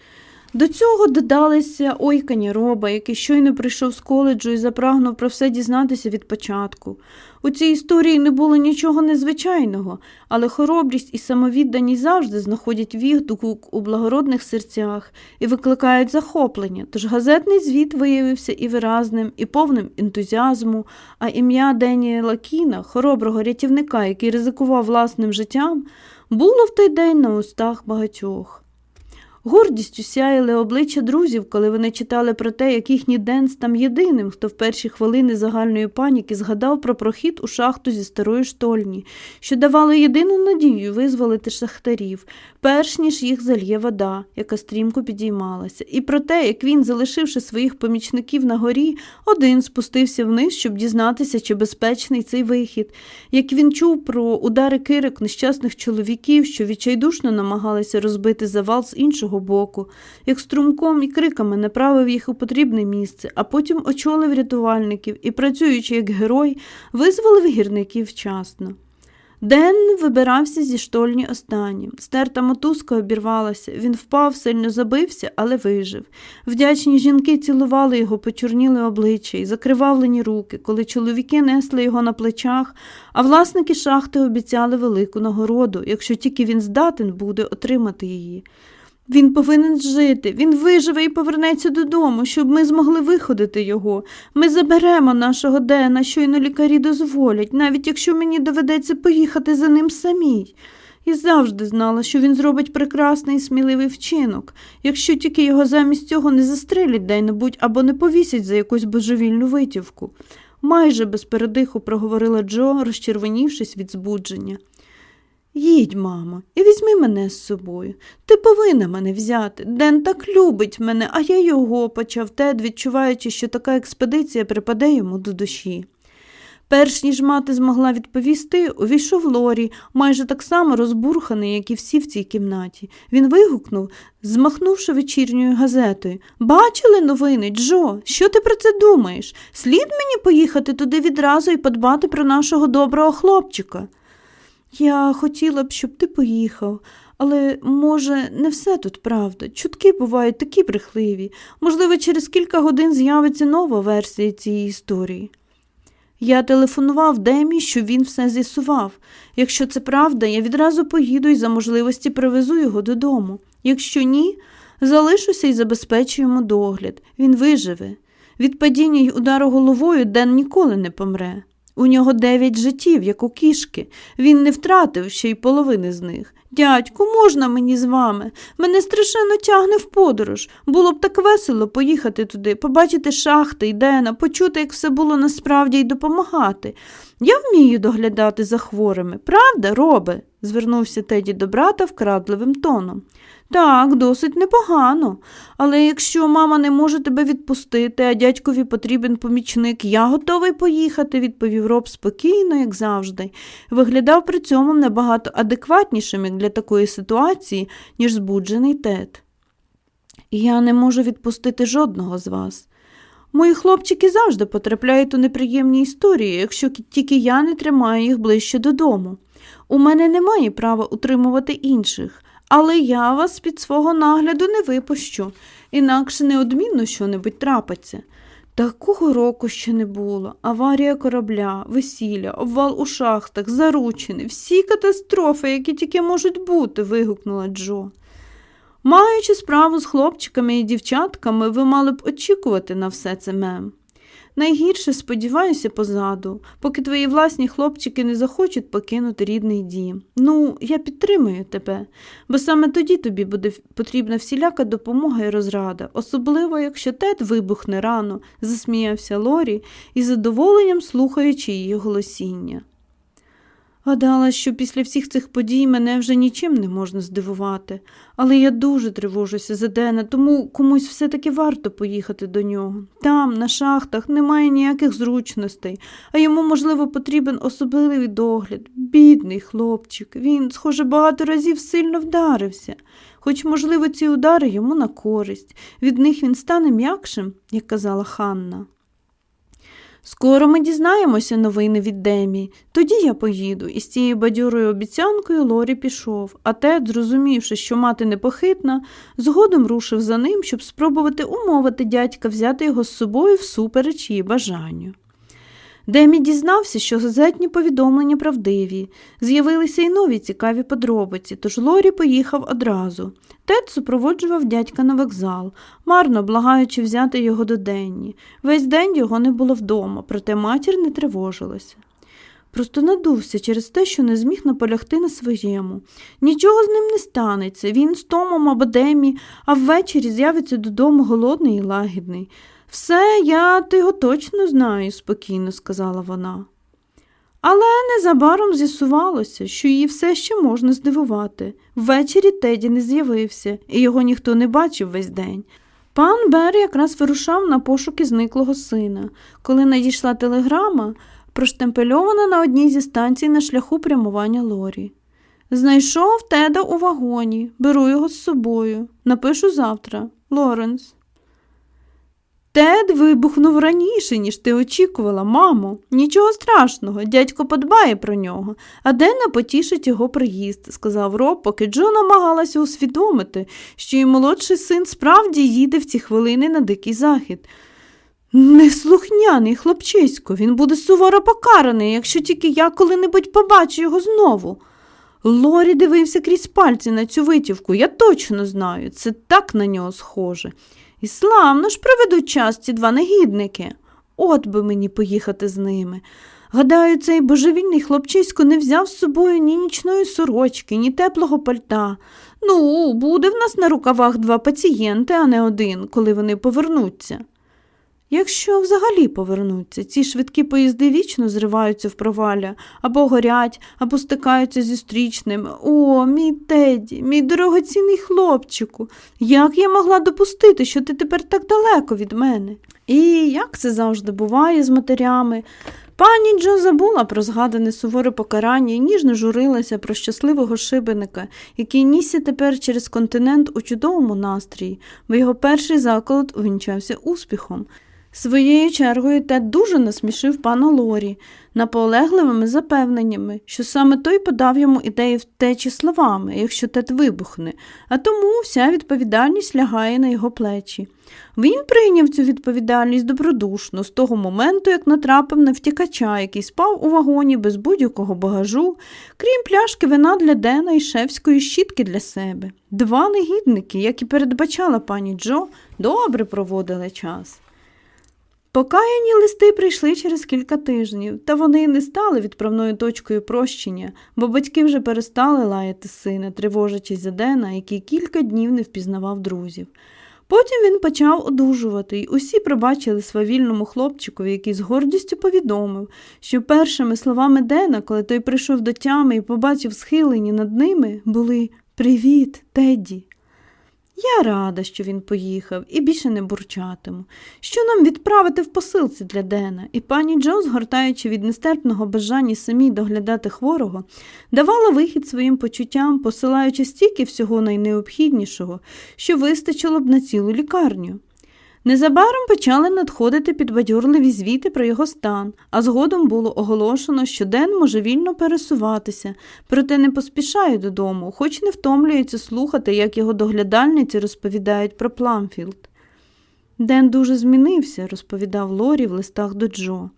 До цього додалися ойкання роба, який щойно прийшов з коледжу і запрагнув про все дізнатися від початку. У цій історії не було нічого незвичайного, але хоробрість і самовідданість завжди знаходять відгук у благородних серцях і викликають захоплення. Тож газетний звіт виявився і виразним, і повним ентузіазму, а ім'я Деніела Кіна, хороброго рятівника, який ризикував власним життям, було в той день на устах багатьох. Гордістю сяяли обличчя друзів, коли вони читали про те, як їхній Ден став єдиним, хто в перші хвилини загальної паніки згадав про прохід у шахту зі старої штольні, що давало єдину надію визволити шахтарів, перш ніж їх зальє вода, яка стрімко підіймалася, і про те, як він, залишивши своїх помічників на горі, один спустився вниз, щоб дізнатися, чи безпечний цей вихід, як він чув про удари кирик нещасних чоловіків, що відчайдушно намагалися розбити завал з іншого іншого боку, як струмком і криками направив їх у потрібне місце, а потім очолив рятувальників і, працюючи як герой, визволив гірників вчасно. Ден вибирався зі штольні останнім. Стерта мотузка обірвалася, він впав, сильно забився, але вижив. Вдячні жінки цілували його, почорніли обличчя і закривавлені руки, коли чоловіки несли його на плечах, а власники шахти обіцяли велику нагороду, якщо тільки він здатен буде отримати її. Він повинен жити, він виживе і повернеться додому, щоб ми змогли виходити його. Ми заберемо нашого Дена, щойно лікарі дозволять, навіть якщо мені доведеться поїхати за ним самій. І завжди знала, що він зробить прекрасний і сміливий вчинок, якщо тільки його замість цього не застрелять де-небудь або не повісять за якусь божевільну витівку. Майже без передиху проговорила Джо, розчервонівшись від збудження. Їдь, мамо, і візьми мене з собою. Ти повинна мене взяти. Ден так любить мене, а я його почав Тед, відчуваючи, що така експедиція припаде йому до душі. Перш ніж мати змогла відповісти, увійшов Лорі, майже так само розбурханий, як і всі в цій кімнаті. Він вигукнув, змахнувши вечірньою газетою. Бачили новини, Джо? Що ти про це думаєш? Слід мені поїхати туди відразу і подбати про нашого доброго хлопчика. Я хотіла б, щоб ти поїхав, Але, може, не все тут правда. Чутки бувають такі брехливі. Можливо, через кілька годин з'явиться нова версія цієї історії. Я телефонував Демі, що він все з'ясував. Якщо це правда, я відразу поїду і за можливості привезу його додому. Якщо ні, залишуся і забезпечу йому догляд. Він виживе. Від падіння й удару головою Ден ніколи не помре. У нього дев'ять життів, як у кішки. Він не втратив ще й половини з них. Дядьку, можна мені з вами? Мене страшенно тягне в подорож. Було б так весело поїхати туди, побачити шахти й Дена, почути, як все було насправді, й допомагати. Я вмію доглядати за хворими, правда, робе? звернувся Теді до брата вкрадливим тоном. Так, досить непогано. Але якщо мама не може тебе відпустити, а дядькові потрібен помічник, я готовий поїхати, відповів роб спокійно, як завжди, виглядав при цьому набагато адекватнішим як для такої ситуації, ніж збуджений тет. Я не можу відпустити жодного з вас. Мої хлопчики завжди потрапляють у неприємні історії, якщо тільки я не тримаю їх ближче додому. У мене немає права утримувати інших але я вас під свого нагляду не випущу, інакше неодмінно що-небудь трапиться. Такого року ще не було. Аварія корабля, весілля, обвал у шахтах, заручини, всі катастрофи, які тільки можуть бути, вигукнула Джо. Маючи справу з хлопчиками і дівчатками, ви мали б очікувати на все це мем. Найгірше сподіваюся позаду, поки твої власні хлопчики не захочуть покинути рідний дім. Ну, я підтримую тебе, бо саме тоді тобі буде потрібна всіляка допомога і розрада, особливо якщо тет вибухне рано, засміявся Лорі із задоволенням слухаючи її голосіння. Гадала, що після всіх цих подій мене вже нічим не можна здивувати, але я дуже тривожуся за Дена, тому комусь все-таки варто поїхати до нього. Там, на шахтах, немає ніяких зручностей, а йому, можливо, потрібен особливий догляд. Бідний хлопчик, він, схоже, багато разів сильно вдарився, хоч, можливо, ці удари йому на користь. Від них він стане м'якшим, як казала Ханна. Скоро ми дізнаємося новини від Демі. Тоді я поїду. І з цією бадьорою обіцянкою Лорі пішов, а Тед, зрозумівши, що мати непохитна, згодом рушив за ним, щоб спробувати умовити дядька взяти його з собою всупереч її бажанню. Демі дізнався, що газетні повідомлення правдиві, з'явилися й нові цікаві подробиці, тож Лорі поїхав одразу. Тед супроводжував дядька на вокзал, марно благаючи взяти його до Денні. Весь день його не було вдома, проте матір не тривожилася. Просто надувся через те, що не зміг наполягти на своєму. Нічого з ним не станеться. Він з Томом або Демі, а ввечері з'явиться додому голодний і лагідний. Все, я його точно знаю, спокійно сказала вона. Але незабаром з'ясувалося, що її все ще можна здивувати. Ввечері Теді не з'явився, і його ніхто не бачив весь день. Пан Бер якраз вирушав на пошуки зниклого сина, коли надійшла телеграма, проштемпельована на одній зі станцій на шляху прямування Лорі. Знайшов теда у вагоні, беру його з собою. Напишу завтра, Лоренс. Тед вибухнув раніше, ніж ти очікувала, мамо. Нічого страшного, дядько подбає про нього, а Дена потішить його приїзд, сказав Роб, поки Джо намагалася усвідомити, що її молодший син справді їде в ці хвилини на дикий захід. Неслухняний хлопчисько, він буде суворо покараний, якщо тільки я коли-небудь побачу його знову. Лорі дивився крізь пальці на цю витівку, я точно знаю, це так на нього схоже. І славно ж проведуть час ці два негідники. От би мені поїхати з ними. Гадаю, цей божевільний хлопчисько не взяв з собою ні нічної сорочки, ні теплого пальта. Ну, буде в нас на рукавах два пацієнти, а не один, коли вони повернуться. Якщо взагалі повернуться, ці швидкі поїзди вічно зриваються в проваля, або горять, або стикаються зі стрічними. О, мій Теді, мій дорогоцінний хлопчику, як я могла допустити, що ти тепер так далеко від мене? І як це завжди буває з матерями? Пані Джо забула про згадане суворе покарання і ніжно журилася про щасливого шибеника, який нісся тепер через континент у чудовому настрої, бо його перший заклад увінчався успіхом. Своєю чергою Тед дуже насмішив пана Лорі наполегливими запевненнями, що саме той подав йому ідеї втечі словами, якщо Тед вибухне, а тому вся відповідальність лягає на його плечі. Він прийняв цю відповідальність добродушно з того моменту, як натрапив на втікача, який спав у вагоні без будь-якого багажу, крім пляшки вина для Дена і шефської щітки для себе. Два негідники, як і передбачала пані Джо, добре проводили час. Покаяні листи прийшли через кілька тижнів, та вони не стали відправною точкою прощення, бо батьки вже перестали лаяти сина, тривожачись за Дена, який кілька днів не впізнавав друзів. Потім він почав одужувати, і усі пробачили свавільному хлопчикові, який з гордістю повідомив, що першими словами Дена, коли той прийшов до тями і побачив схилені над ними, були Привіт, Тедді. Я рада, що він поїхав, і більше не бурчатиму. Що нам відправити в посилці для Дена? І пані Джо, згортаючи від нестерпного бажання самій доглядати хворого, давала вихід своїм почуттям, посилаючи стільки всього найнеобхіднішого, що вистачило б на цілу лікарню. Незабаром почали надходити підбадьорливі звіти про його стан, а згодом було оголошено, що Ден може вільно пересуватися, проте не поспішає додому, хоч не втомлюється слухати, як його доглядальниці розповідають про Пламфілд. Ден дуже змінився, розповідав Лорі в листах до Джо.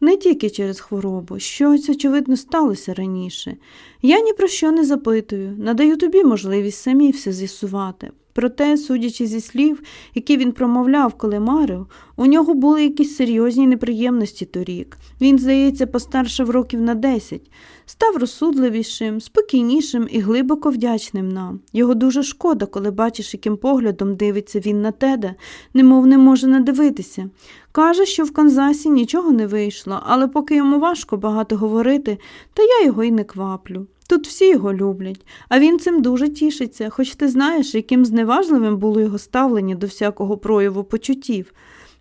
Не тільки через хворобу, щось, очевидно, сталося раніше. Я ні про що не запитую, надаю тобі можливість самій все з'ясувати. Проте, судячи зі слів, які він промовляв, коли марив, у нього були якісь серйозні неприємності торік. Він, здається, постаршив років на десять, став розсудливішим, спокійнішим і глибоко вдячним нам. Його дуже шкода, коли бачиш, яким поглядом дивиться він на теда, немов не може надивитися. Каже, що в Канзасі нічого не вийшло, але поки йому важко багато говорити, то я його й не кваплю. Тут всі його люблять, а він цим дуже тішиться, хоч ти знаєш, яким зневажливим було його ставлення до всякого прояву почуттів.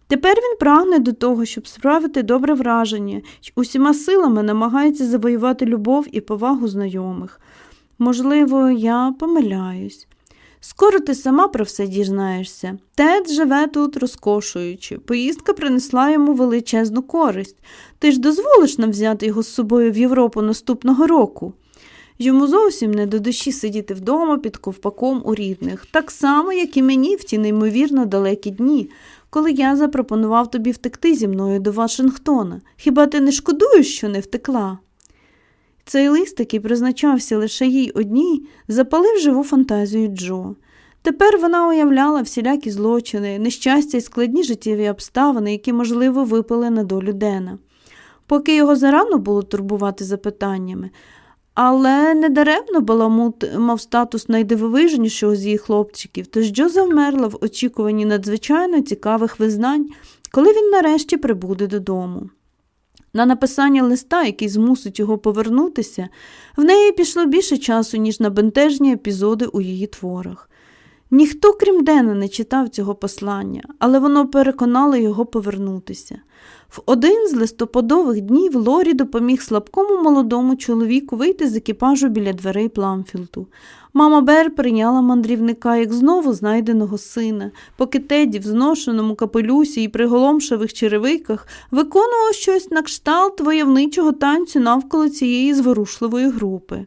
Тепер він прагне до того, щоб справити добре враження, усіма силами намагається завоювати любов і повагу знайомих. Можливо, я помиляюсь. Скоро ти сама про все дізнаєшся. Тед живе тут розкошуючи. Поїздка принесла йому величезну користь. Ти ж дозволиш нам взяти його з собою в Європу наступного року. Йому зовсім не до душі сидіти вдома під ковпаком у рідних, так само, як і мені в ті неймовірно далекі дні, коли я запропонував тобі втекти зі мною до Вашингтона. Хіба ти не шкодуєш, що не втекла? Цей лист, який призначався лише їй одній, запалив живу фантазію Джо. Тепер вона уявляла всілякі злочини, нещастя і складні життєві обставини, які, можливо, випали на долю Дена. Поки його зарано було турбувати запитаннями, але недаремно Баламут мав статус найдивовижнішого з її хлопчиків, тож Джо завмерла в очікуванні надзвичайно цікавих визнань, коли він нарешті прибуде додому. На написання листа, який змусить його повернутися, в неї пішло більше часу, ніж на бентежні епізоди у її творах. Ніхто, крім Дена, не читав цього послання, але воно переконало його повернутися. В один з листопадових днів Лорі допоміг слабкому молодому чоловіку вийти з екіпажу біля дверей Пламфілту. Мама Бер прийняла мандрівника як знову знайденого сина, поки Теді в зношеному капелюсі і приголомшевих черевиках виконував щось на кшталт войовничого танцю навколо цієї зворушливої групи.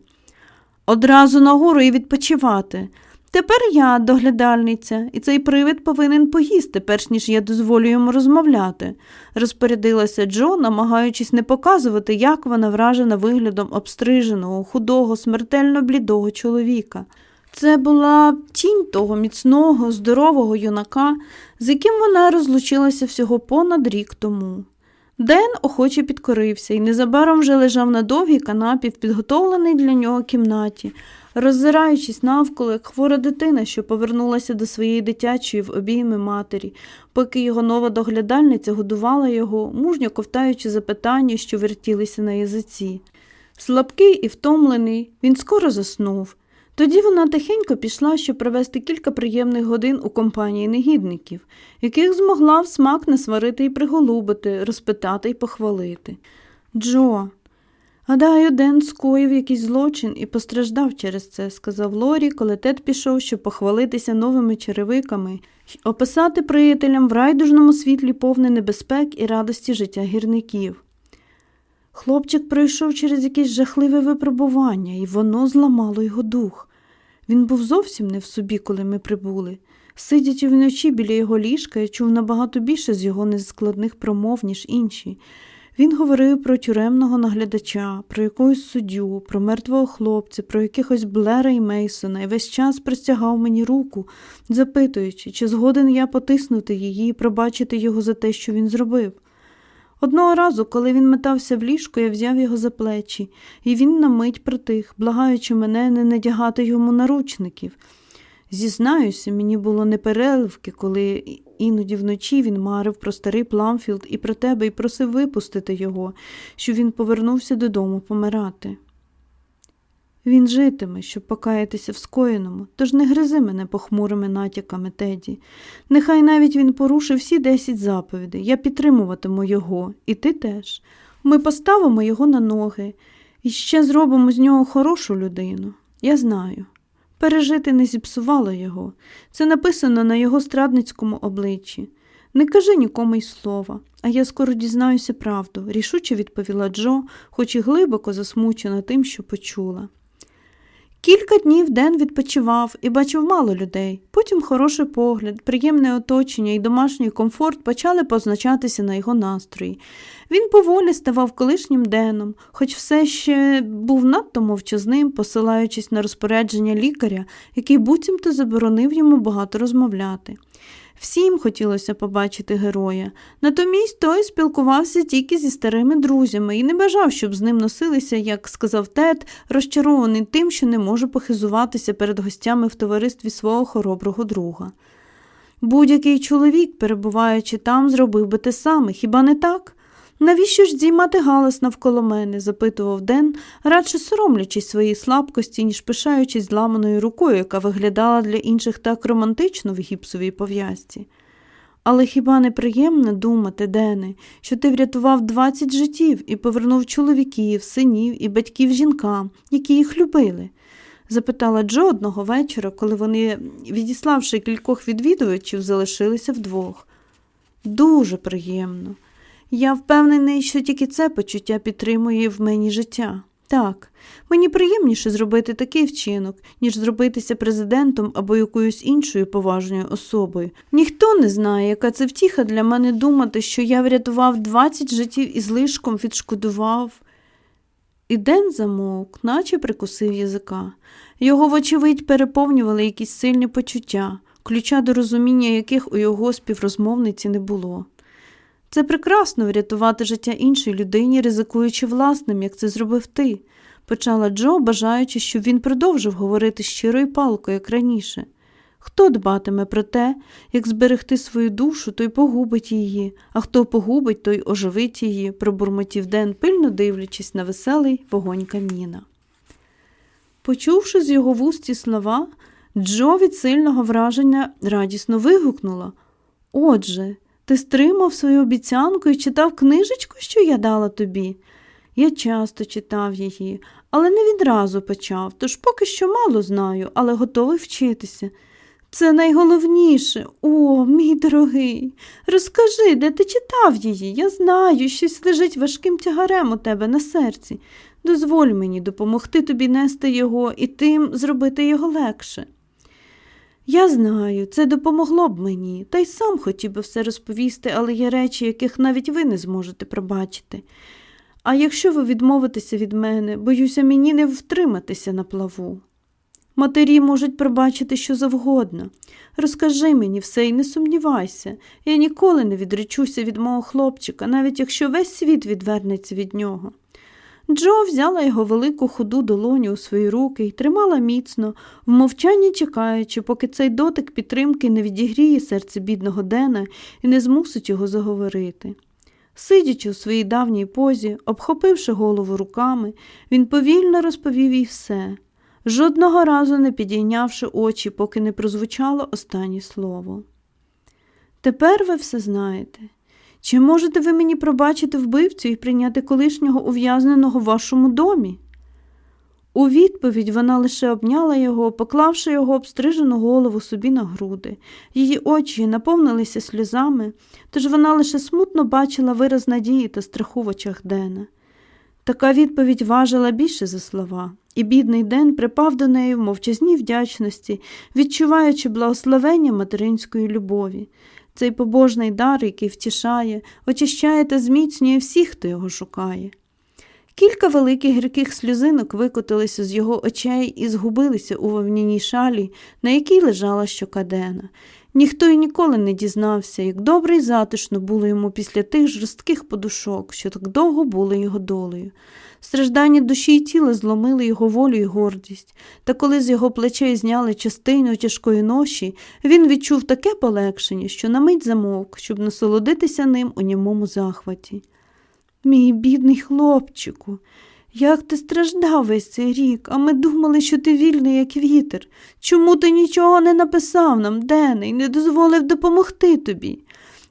Одразу нагору і відпочивати. Тепер я доглядальниця, і цей привид повинен поїсти, перш ніж я дозволю йому розмовляти, розпорядилася Джо, намагаючись не показувати, як вона вражена виглядом обстриженого, худого, смертельно блідого чоловіка. Це була тінь того міцного, здорового юнака, з яким вона розлучилася всього понад рік тому. Ден охоче підкорився і незабаром вже лежав на довгій канапі в підготовленій для нього кімнаті, роззираючись навколо, як хвора дитина, що повернулася до своєї дитячої в обійми матері, поки його нова доглядальниця годувала його, мужньо ковтаючи запитання, що вертілися на язиці. Слабкий і втомлений, він скоро заснув. Тоді вона тихенько пішла, щоб провести кілька приємних годин у компанії негідників, яких змогла в смак насварити і приголубити, розпитати і похвалити. Джо, Гадаю, Ден скоїв якийсь злочин і постраждав через це, сказав Лорі, коли Тед пішов, щоб похвалитися новими черевиками, описати приятелям в райдужному світлі повне небезпек і радості життя гірників. Хлопчик пройшов через якесь жахливе випробування, і воно зламало його дух. Він був зовсім не в собі, коли ми прибули. Сидячи вночі біля його ліжка, я чув набагато більше з його нескладних промов, ніж інші. Він говорив про тюремного наглядача, про якогось суддю, про мертвого хлопця, про якихось Блера і Мейсона і весь час простягав мені руку, запитуючи, чи згоден я потиснути її і пробачити його за те, що він зробив. Одного разу, коли він метався в ліжко, я взяв його за плечі, і він на мить притих, благаючи мене не надягати йому наручників. Зізнаюся, мені було непереливки, коли іноді вночі він марив про старий Пламфілд і про тебе і просив випустити його, що він повернувся додому помирати. Він житиме, щоб покаятися в скоєному, тож не гризи мене похмурими натяками Теді. Нехай навіть він порушив всі десять заповідей. Я підтримуватиму його, і ти теж. Ми поставимо його на ноги і ще зробимо з нього хорошу людину. Я знаю. Пережити не зіпсувало його. Це написано на його страдницькому обличчі. Не кажи нікому й слова, а я скоро дізнаюся правду, рішуче відповіла Джо, хоч і глибоко засмучена тим, що почула. Кілька днів Ден відпочивав і бачив мало людей. Потім хороший погляд, приємне оточення і домашній комфорт почали позначатися на його настрої. Він поволі ставав колишнім Деном, хоч все ще був надто мовчазним, посилаючись на розпорядження лікаря, який буцімто заборонив йому багато розмовляти. Всім хотілося побачити героя. Натомість той спілкувався тільки зі старими друзями і не бажав, щоб з ним носилися, як сказав Тед, розчарований тим, що не може похизуватися перед гостями в товаристві свого хороброго друга. Будь-який чоловік, перебуваючи там, зробив би те саме, хіба не так? Навіщо ж здіймати галас навколо мене? запитував Ден, радше соромлячись своїй слабкості, ніж пишаючись зламаною рукою, яка виглядала для інших так романтично в гіпсовій пов'язці. Але хіба не приємно думати, Дене, що ти врятував двадцять життів і повернув чоловіків, синів і батьків жінкам, які їх любили? запитала Джо одного вечора, коли вони, відіславши кількох відвідувачів, залишилися вдвох. Дуже приємно. Я впевнений, що тільки це почуття підтримує в мені життя. Так, мені приємніше зробити такий вчинок, ніж зробитися президентом або якоюсь іншою поважною особою. Ніхто не знає, яка це втіха для мене думати, що я врятував 20 життів і злишком відшкодував. І Ден замовк, наче прикусив язика. Його, вочевидь, переповнювали якісь сильні почуття, ключа до розуміння яких у його співрозмовниці не було. Це прекрасно врятувати життя іншій людині, ризикуючи власним, як це зробив ти, почала Джо, бажаючи, щоб він продовжив говорити щиро і палко, як раніше. Хто дбатиме про те, як зберегти свою душу, той погубить її, а хто погубить, той оживить її, пробурмотів Ден, пильно дивлячись на веселий вогонь каміна. Почувши з його вуст слова, Джо від сильного враження радісно вигукнула Отже, ти стримав свою обіцянку і читав книжечку, що я дала тобі. Я часто читав її, але не відразу почав, тож поки що мало знаю, але готовий вчитися. Це найголовніше, о, мій дорогий. Розкажи, де ти читав її? Я знаю, щось лежить важким тягарем у тебе на серці. Дозволь мені допомогти тобі нести його і тим зробити його легше. Я знаю, це допомогло б мені, та й сам хотів би все розповісти, але є речі, яких навіть ви не зможете пробачити. А якщо ви відмовитеся від мене, боюся мені не втриматися на плаву. Матері можуть пробачити що завгодно. Розкажи мені все і не сумнівайся, я ніколи не відречуся від мого хлопчика, навіть якщо весь світ відвернеться від нього. Джо взяла його велику худу долоню у свої руки і тримала міцно, в мовчанні чекаючи, поки цей дотик підтримки не відігріє серце бідного Дена і не змусить його заговорити. Сидячи у своїй давній позі, обхопивши голову руками, він повільно розповів їй все, жодного разу не підійнявши очі, поки не прозвучало останнє слово. Тепер ви все знаєте. Чи можете ви мені пробачити вбивцю і прийняти колишнього ув'язненого в вашому домі? У відповідь вона лише обняла його, поклавши його обстрижену голову собі на груди. Її очі наповнилися сльозами, тож вона лише смутно бачила вираз надії та страху в очах Дена. Така відповідь важила більше за слова, і бідний Ден припав до неї в мовчазній вдячності, відчуваючи благословення материнської любові. Цей побожний дар, який втішає, очищає та зміцнює всіх, хто його шукає. Кілька великих гірких сльозинок викотилися з його очей і згубилися у вовняній шалі, на якій лежала щока Дена. Ніхто й ніколи не дізнався, як добре й затишно було йому після тих жорстких подушок, що так довго були його долею. Страждання душі й тіла зломили його волю й гордість, та коли з його плечей зняли частину тяжкої ноші, він відчув таке полегшення, що на мить замовк, щоб насолодитися ним у німому захваті. Мій бідний хлопчику, як ти страждав весь цей рік, а ми думали, що ти вільний, як вітер. Чому ти нічого не написав нам, Дене, і не дозволив допомогти тобі?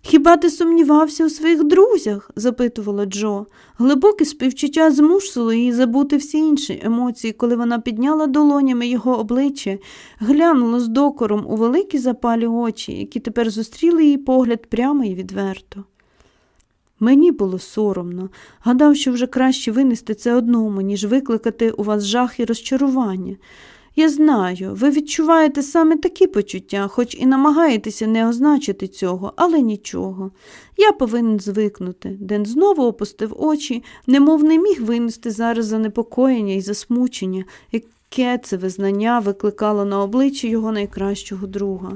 Хіба ти сумнівався у своїх друзях? запитувала Джо. Глибоке співчуття змусило її забути всі інші емоції, коли вона підняла долонями його обличчя, глянула з докором у великі запалі очі, які тепер зустріли її погляд прямо і відверто. Мені було соромно, гадав, що вже краще винести це одному, ніж викликати у вас жах і розчарування. Я знаю, ви відчуваєте саме такі почуття, хоч і намагаєтеся не означити цього, але нічого. Я повинен звикнути. Ден знову опустив очі, немов не міг винести зараз занепокоєння і засмучення, яке це визнання викликало на обличчі його найкращого друга.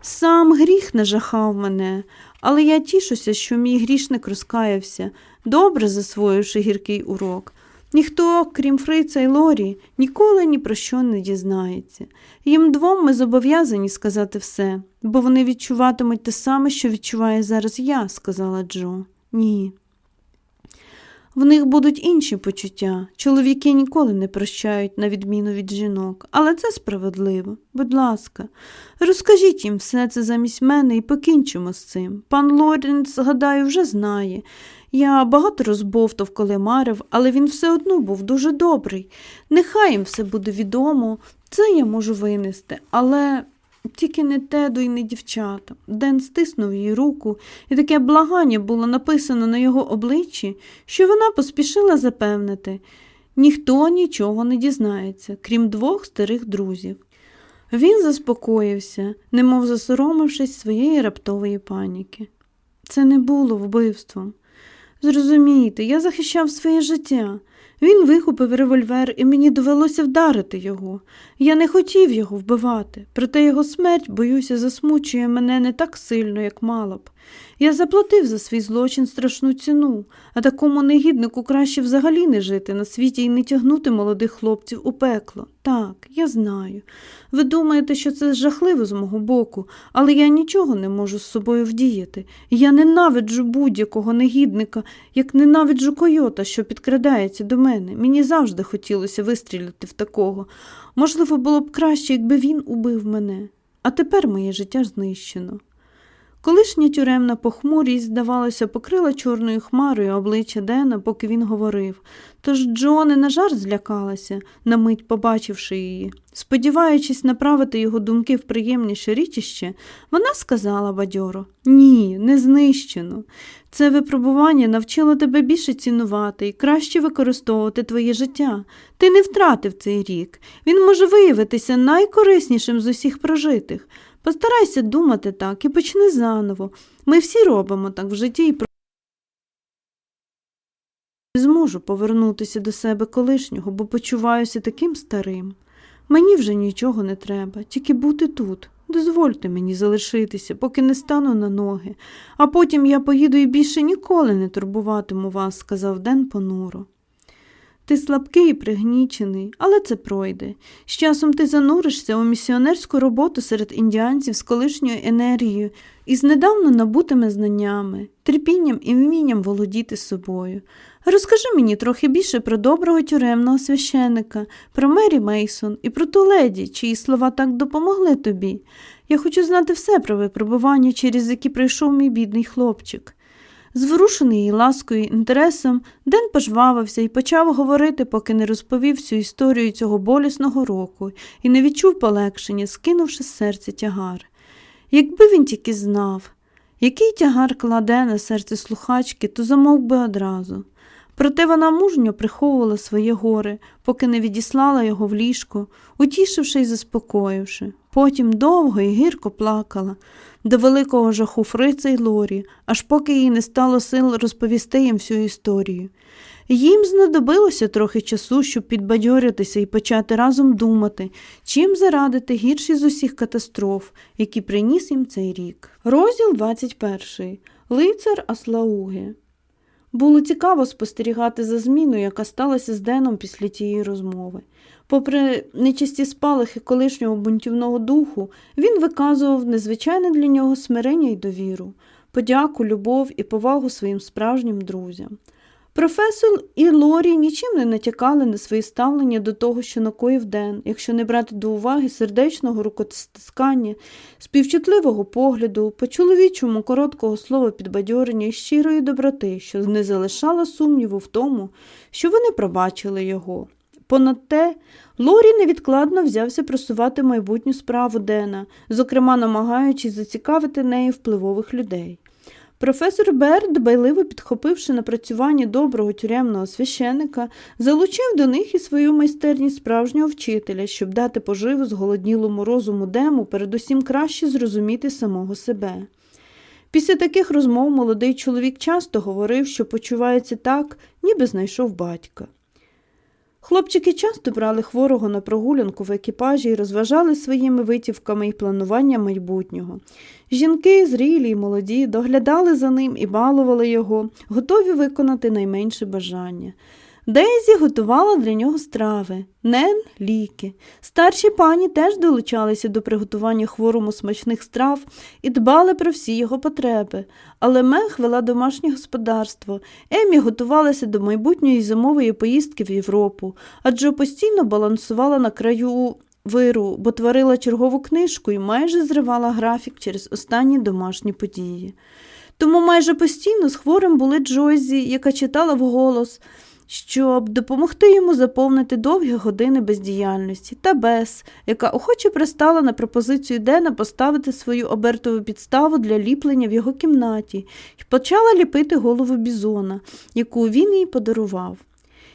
Сам гріх нажахав мене, але я тішуся, що мій грішник розкаявся, добре засвоївши гіркий урок. Ніхто, крім Фрица і Лорі, ніколи ні про що не дізнається. Їм двом ми зобов'язані сказати все, бо вони відчуватимуть те саме, що відчуває зараз я, сказала Джо. Ні. В них будуть інші почуття. Чоловіки ніколи не прощають, на відміну від жінок, але це справедливо. Будь ласка, розкажіть їм все це замість мене і покінчимо з цим. Пан Лоренс, гадаю, вже знає. Я багато розбовтав, марив, але він все одно був дуже добрий. Нехай їм все буде відомо, це я можу винести, але тільки не теду і не дівчата. Ден стиснув її руку, і таке благання було написано на його обличчі, що вона поспішила запевнити ніхто нічого не дізнається, крім двох старих друзів. Він заспокоївся, немов засоромившись своєї раптової паніки. Це не було вбивством. Зрозумійте, я захищав своє життя. Він вихопив револьвер, і мені довелося вдарити його. Я не хотів його вбивати, проте його смерть, боюся, засмучує мене не так сильно, як мала б. Я заплатив за свій злочин страшну ціну, а такому негіднику краще взагалі не жити на світі і не тягнути молодих хлопців у пекло. Так, я знаю. Ви думаєте, що це жахливо з мого боку, але я нічого не можу з собою вдіяти. Я ненавиджу будь-якого негідника, як ненавиджу койота, що підкрадається до мене. Мені завжди хотілося вистріляти в такого. Можливо, було б краще, якби він убив мене. А тепер моє життя знищено. Колишня тюремна похмурість, здавалося, покрила чорною хмарою обличчя Дена, поки він говорив, тож Джоне на жарт злякалася, на мить побачивши її. Сподіваючись направити його думки в приємніше річище, вона сказала бадьоро Ні, не знищено. Це випробування навчило тебе більше цінувати і краще використовувати твоє життя. Ти не втратив цей рік. Він може виявитися найкориснішим з усіх прожитих. Постарайся думати так і почни заново. Ми всі робимо так в житті і не зможу повернутися до себе колишнього, бо почуваюся таким старим. Мені вже нічого не треба, тільки бути тут. Дозвольте мені залишитися, поки не стану на ноги, а потім я поїду і більше ніколи не турбуватиму вас, сказав Ден понуро. Ти слабкий і пригнічений, але це пройде. З часом ти зануришся у місіонерську роботу серед індіанців з колишньою енергією і з недавно набутими знаннями, терпінням і вмінням володіти собою. Розкажи мені трохи більше про доброго тюремного священика, про Мері Мейсон і про ту леді, чиї слова так допомогли тобі. Я хочу знати все про випробування, через які пройшов мій бідний хлопчик. Зворушений її ласкою і інтересом, Ден пожвавився і почав говорити, поки не розповів всю історію цього болісного року і не відчув полегшення, скинувши з серця тягар. Якби він тільки знав, який тягар кладе на серце слухачки, то замовк би одразу. Проте вона мужньо приховувала своє горе, поки не відіслала його в ліжко, утішивши й заспокоївши. Потім довго і гірко плакала до великого жаху Фрица й Лорі, аж поки їй не стало сил розповісти їм всю історію. Їм знадобилося трохи часу, щоб підбадьоритися і почати разом думати, чим зарадити гірші з усіх катастроф, які приніс їм цей рік. Розділ 21. Лицар Аслауги. Було цікаво спостерігати за зміною, яка сталася з Деном після тієї розмови. Попри нечисті спалахи колишнього бунтівного духу, він виказував незвичайне для нього смирення й довіру, подяку, любов і повагу своїм справжнім друзям. Професор і Лорі нічим не натякали на свої ставлення до того, що накоїв Ден, якщо не брати до уваги сердечного рукостискання, співчутливого погляду, по чоловічому короткого слова підбадьорення і щирої доброти, що не залишала сумніву в тому, що вони пробачили його. Понад те, Лорі невідкладно взявся просувати майбутню справу Дена, зокрема намагаючись зацікавити неї впливових людей. Професор Бер, дбайливо підхопивши напрацювання доброго тюремного священика, залучив до них і свою майстерність справжнього вчителя, щоб дати поживу зголоднілому розуму дему, передусім краще зрозуміти самого себе. Після таких розмов молодий чоловік часто говорив, що почувається так, ніби знайшов батька. Хлопчики часто брали хворого на прогулянку в екіпажі і розважали своїми витівками і плануванням майбутнього. Жінки, зрілі й молоді, доглядали за ним і балували його, готові виконати найменше бажання. Дейзі готувала для нього страви, нен ліки. Старші пані теж долучалися до приготування хворому смачних страв і дбали про всі його потреби, але Мех вела домашнє господарство. Емі готувалася до майбутньої зимової поїздки в Європу, адже постійно балансувала на краю виру, бо творила чергову книжку і майже зривала графік через останні домашні події. Тому майже постійно з хворим були Джойзі, яка читала вголос – щоб допомогти йому заповнити довгі години бездіяльності, та Бес, яка охоче пристала на пропозицію Дена поставити свою обертову підставу для ліплення в його кімнаті і почала ліпити голову бізона, яку він їй подарував.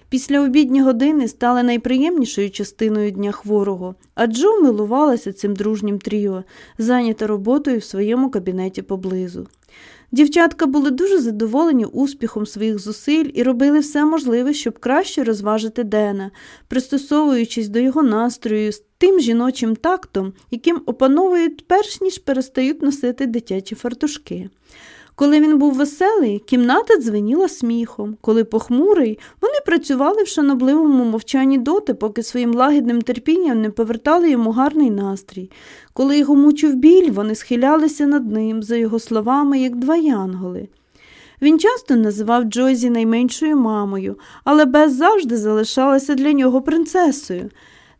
Після обідні години стали найприємнішою частиною дня хворого, а Джо милувалася цим дружнім тріо, зайнята роботою в своєму кабінеті поблизу. Дівчатка були дуже задоволені успіхом своїх зусиль і робили все можливе, щоб краще розважити Дена, пристосовуючись до його настрою з тим жіночим тактом, яким опановують перш ніж перестають носити дитячі фартушки. Коли він був веселий, кімната дзвеніла сміхом. Коли похмурий, вони працювали в шанобливому мовчанні доти, поки своїм лагідним терпінням не повертали йому гарний настрій. Коли його мучив біль, вони схилялися над ним, за його словами, як два янголи. Він часто називав Джойзі найменшою мамою, але Бес завжди залишалася для нього принцесою.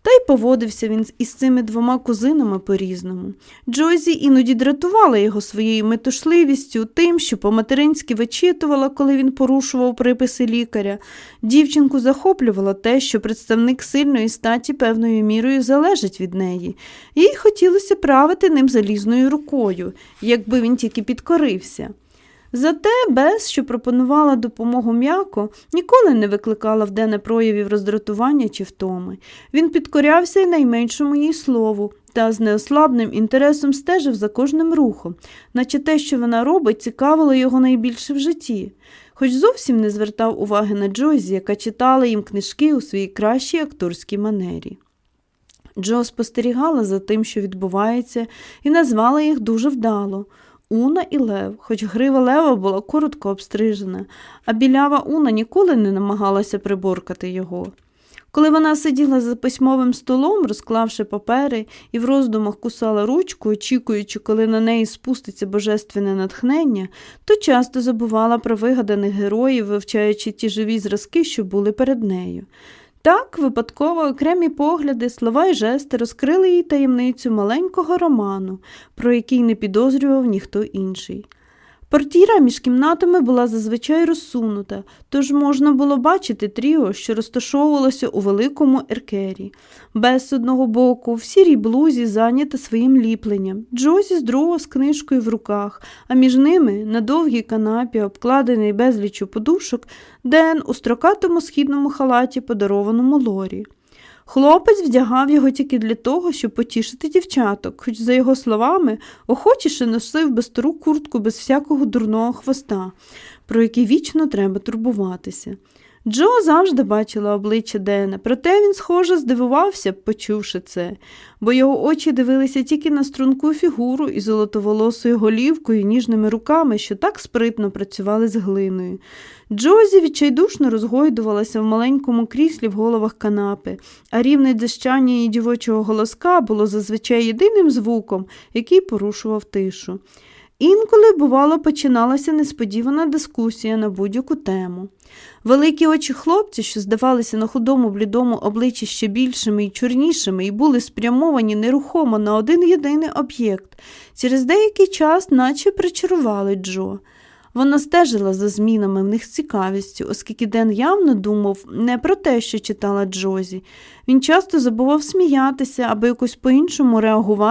Та й поводився він із цими двома кузинами по-різному. Джойзі іноді дратувала його своєю метушливістю, тим, що по-материнськи вичитувала, коли він порушував приписи лікаря. Дівчинку захоплювало те, що представник сильної статі певною мірою залежить від неї. Їй хотілося правити ним залізною рукою, якби він тільки підкорився. Зате Бес, що пропонувала допомогу м'яко, ніколи не викликала в Дене проявів роздратування чи втоми. Він підкорявся й найменшому її слову та з неослабним інтересом стежив за кожним рухом, наче те, що вона робить, цікавило його найбільше в житті, хоч зовсім не звертав уваги на Джойзі, яка читала їм книжки у своїй кращій акторській манері. Джо спостерігала за тим, що відбувається, і назвала їх дуже вдало. Уна і Лев, хоч грива Лева була коротко обстрижена, а білява Уна ніколи не намагалася приборкати його. Коли вона сиділа за письмовим столом, розклавши папери, і в роздумах кусала ручку, очікуючи, коли на неї спуститься божественне натхнення, то часто забувала про вигаданих героїв, вивчаючи ті живі зразки, що були перед нею. Так, випадково окремі погляди, слова й жести розкрили їй таємницю маленького роману, про який не підозрював ніхто інший. Портіра між кімнатами була зазвичай розсунута, тож можна було бачити тріо, що розташовувалося у великому еркері. Без одного боку, в сірій блузі зайнята своїм ліпленням, Джозі з другого з книжкою в руках, а між ними на довгій канапі, обкладений безлічу подушок, Ден у строкатому східному халаті, подарованому Лорі. Хлопець вдягав його тільки для того, щоб потішити дівчаток, хоч, за його словами, охочіше носив без стару куртку без всякого дурного хвоста, про який вічно треба турбуватися. Джо завжди бачила обличчя Дена, проте він, схоже, здивувався, почувши це, бо його очі дивилися тільки на струнку фігуру і золотоволосою голівкою, ніжними руками, що так спритно працювали з глиною. Джозі відчайдушно розгойдувалася в маленькому кріслі в головах канапи, а рівне дзищання її дівочого голоска було зазвичай єдиним звуком, який порушував тишу. Інколи, бувало, починалася несподівана дискусія на будь-яку тему. Великі очі хлопця, що здавалися на худому блідому обличчі ще більшими і чорнішими, і були спрямовані нерухомо на один єдиний об'єкт, через деякий час наче причарували Джо. Вона стежила за змінами в них з цікавістю, оскільки Ден явно думав не про те, що читала Джозі. Він часто забував сміятися або якось по-іншому реагувати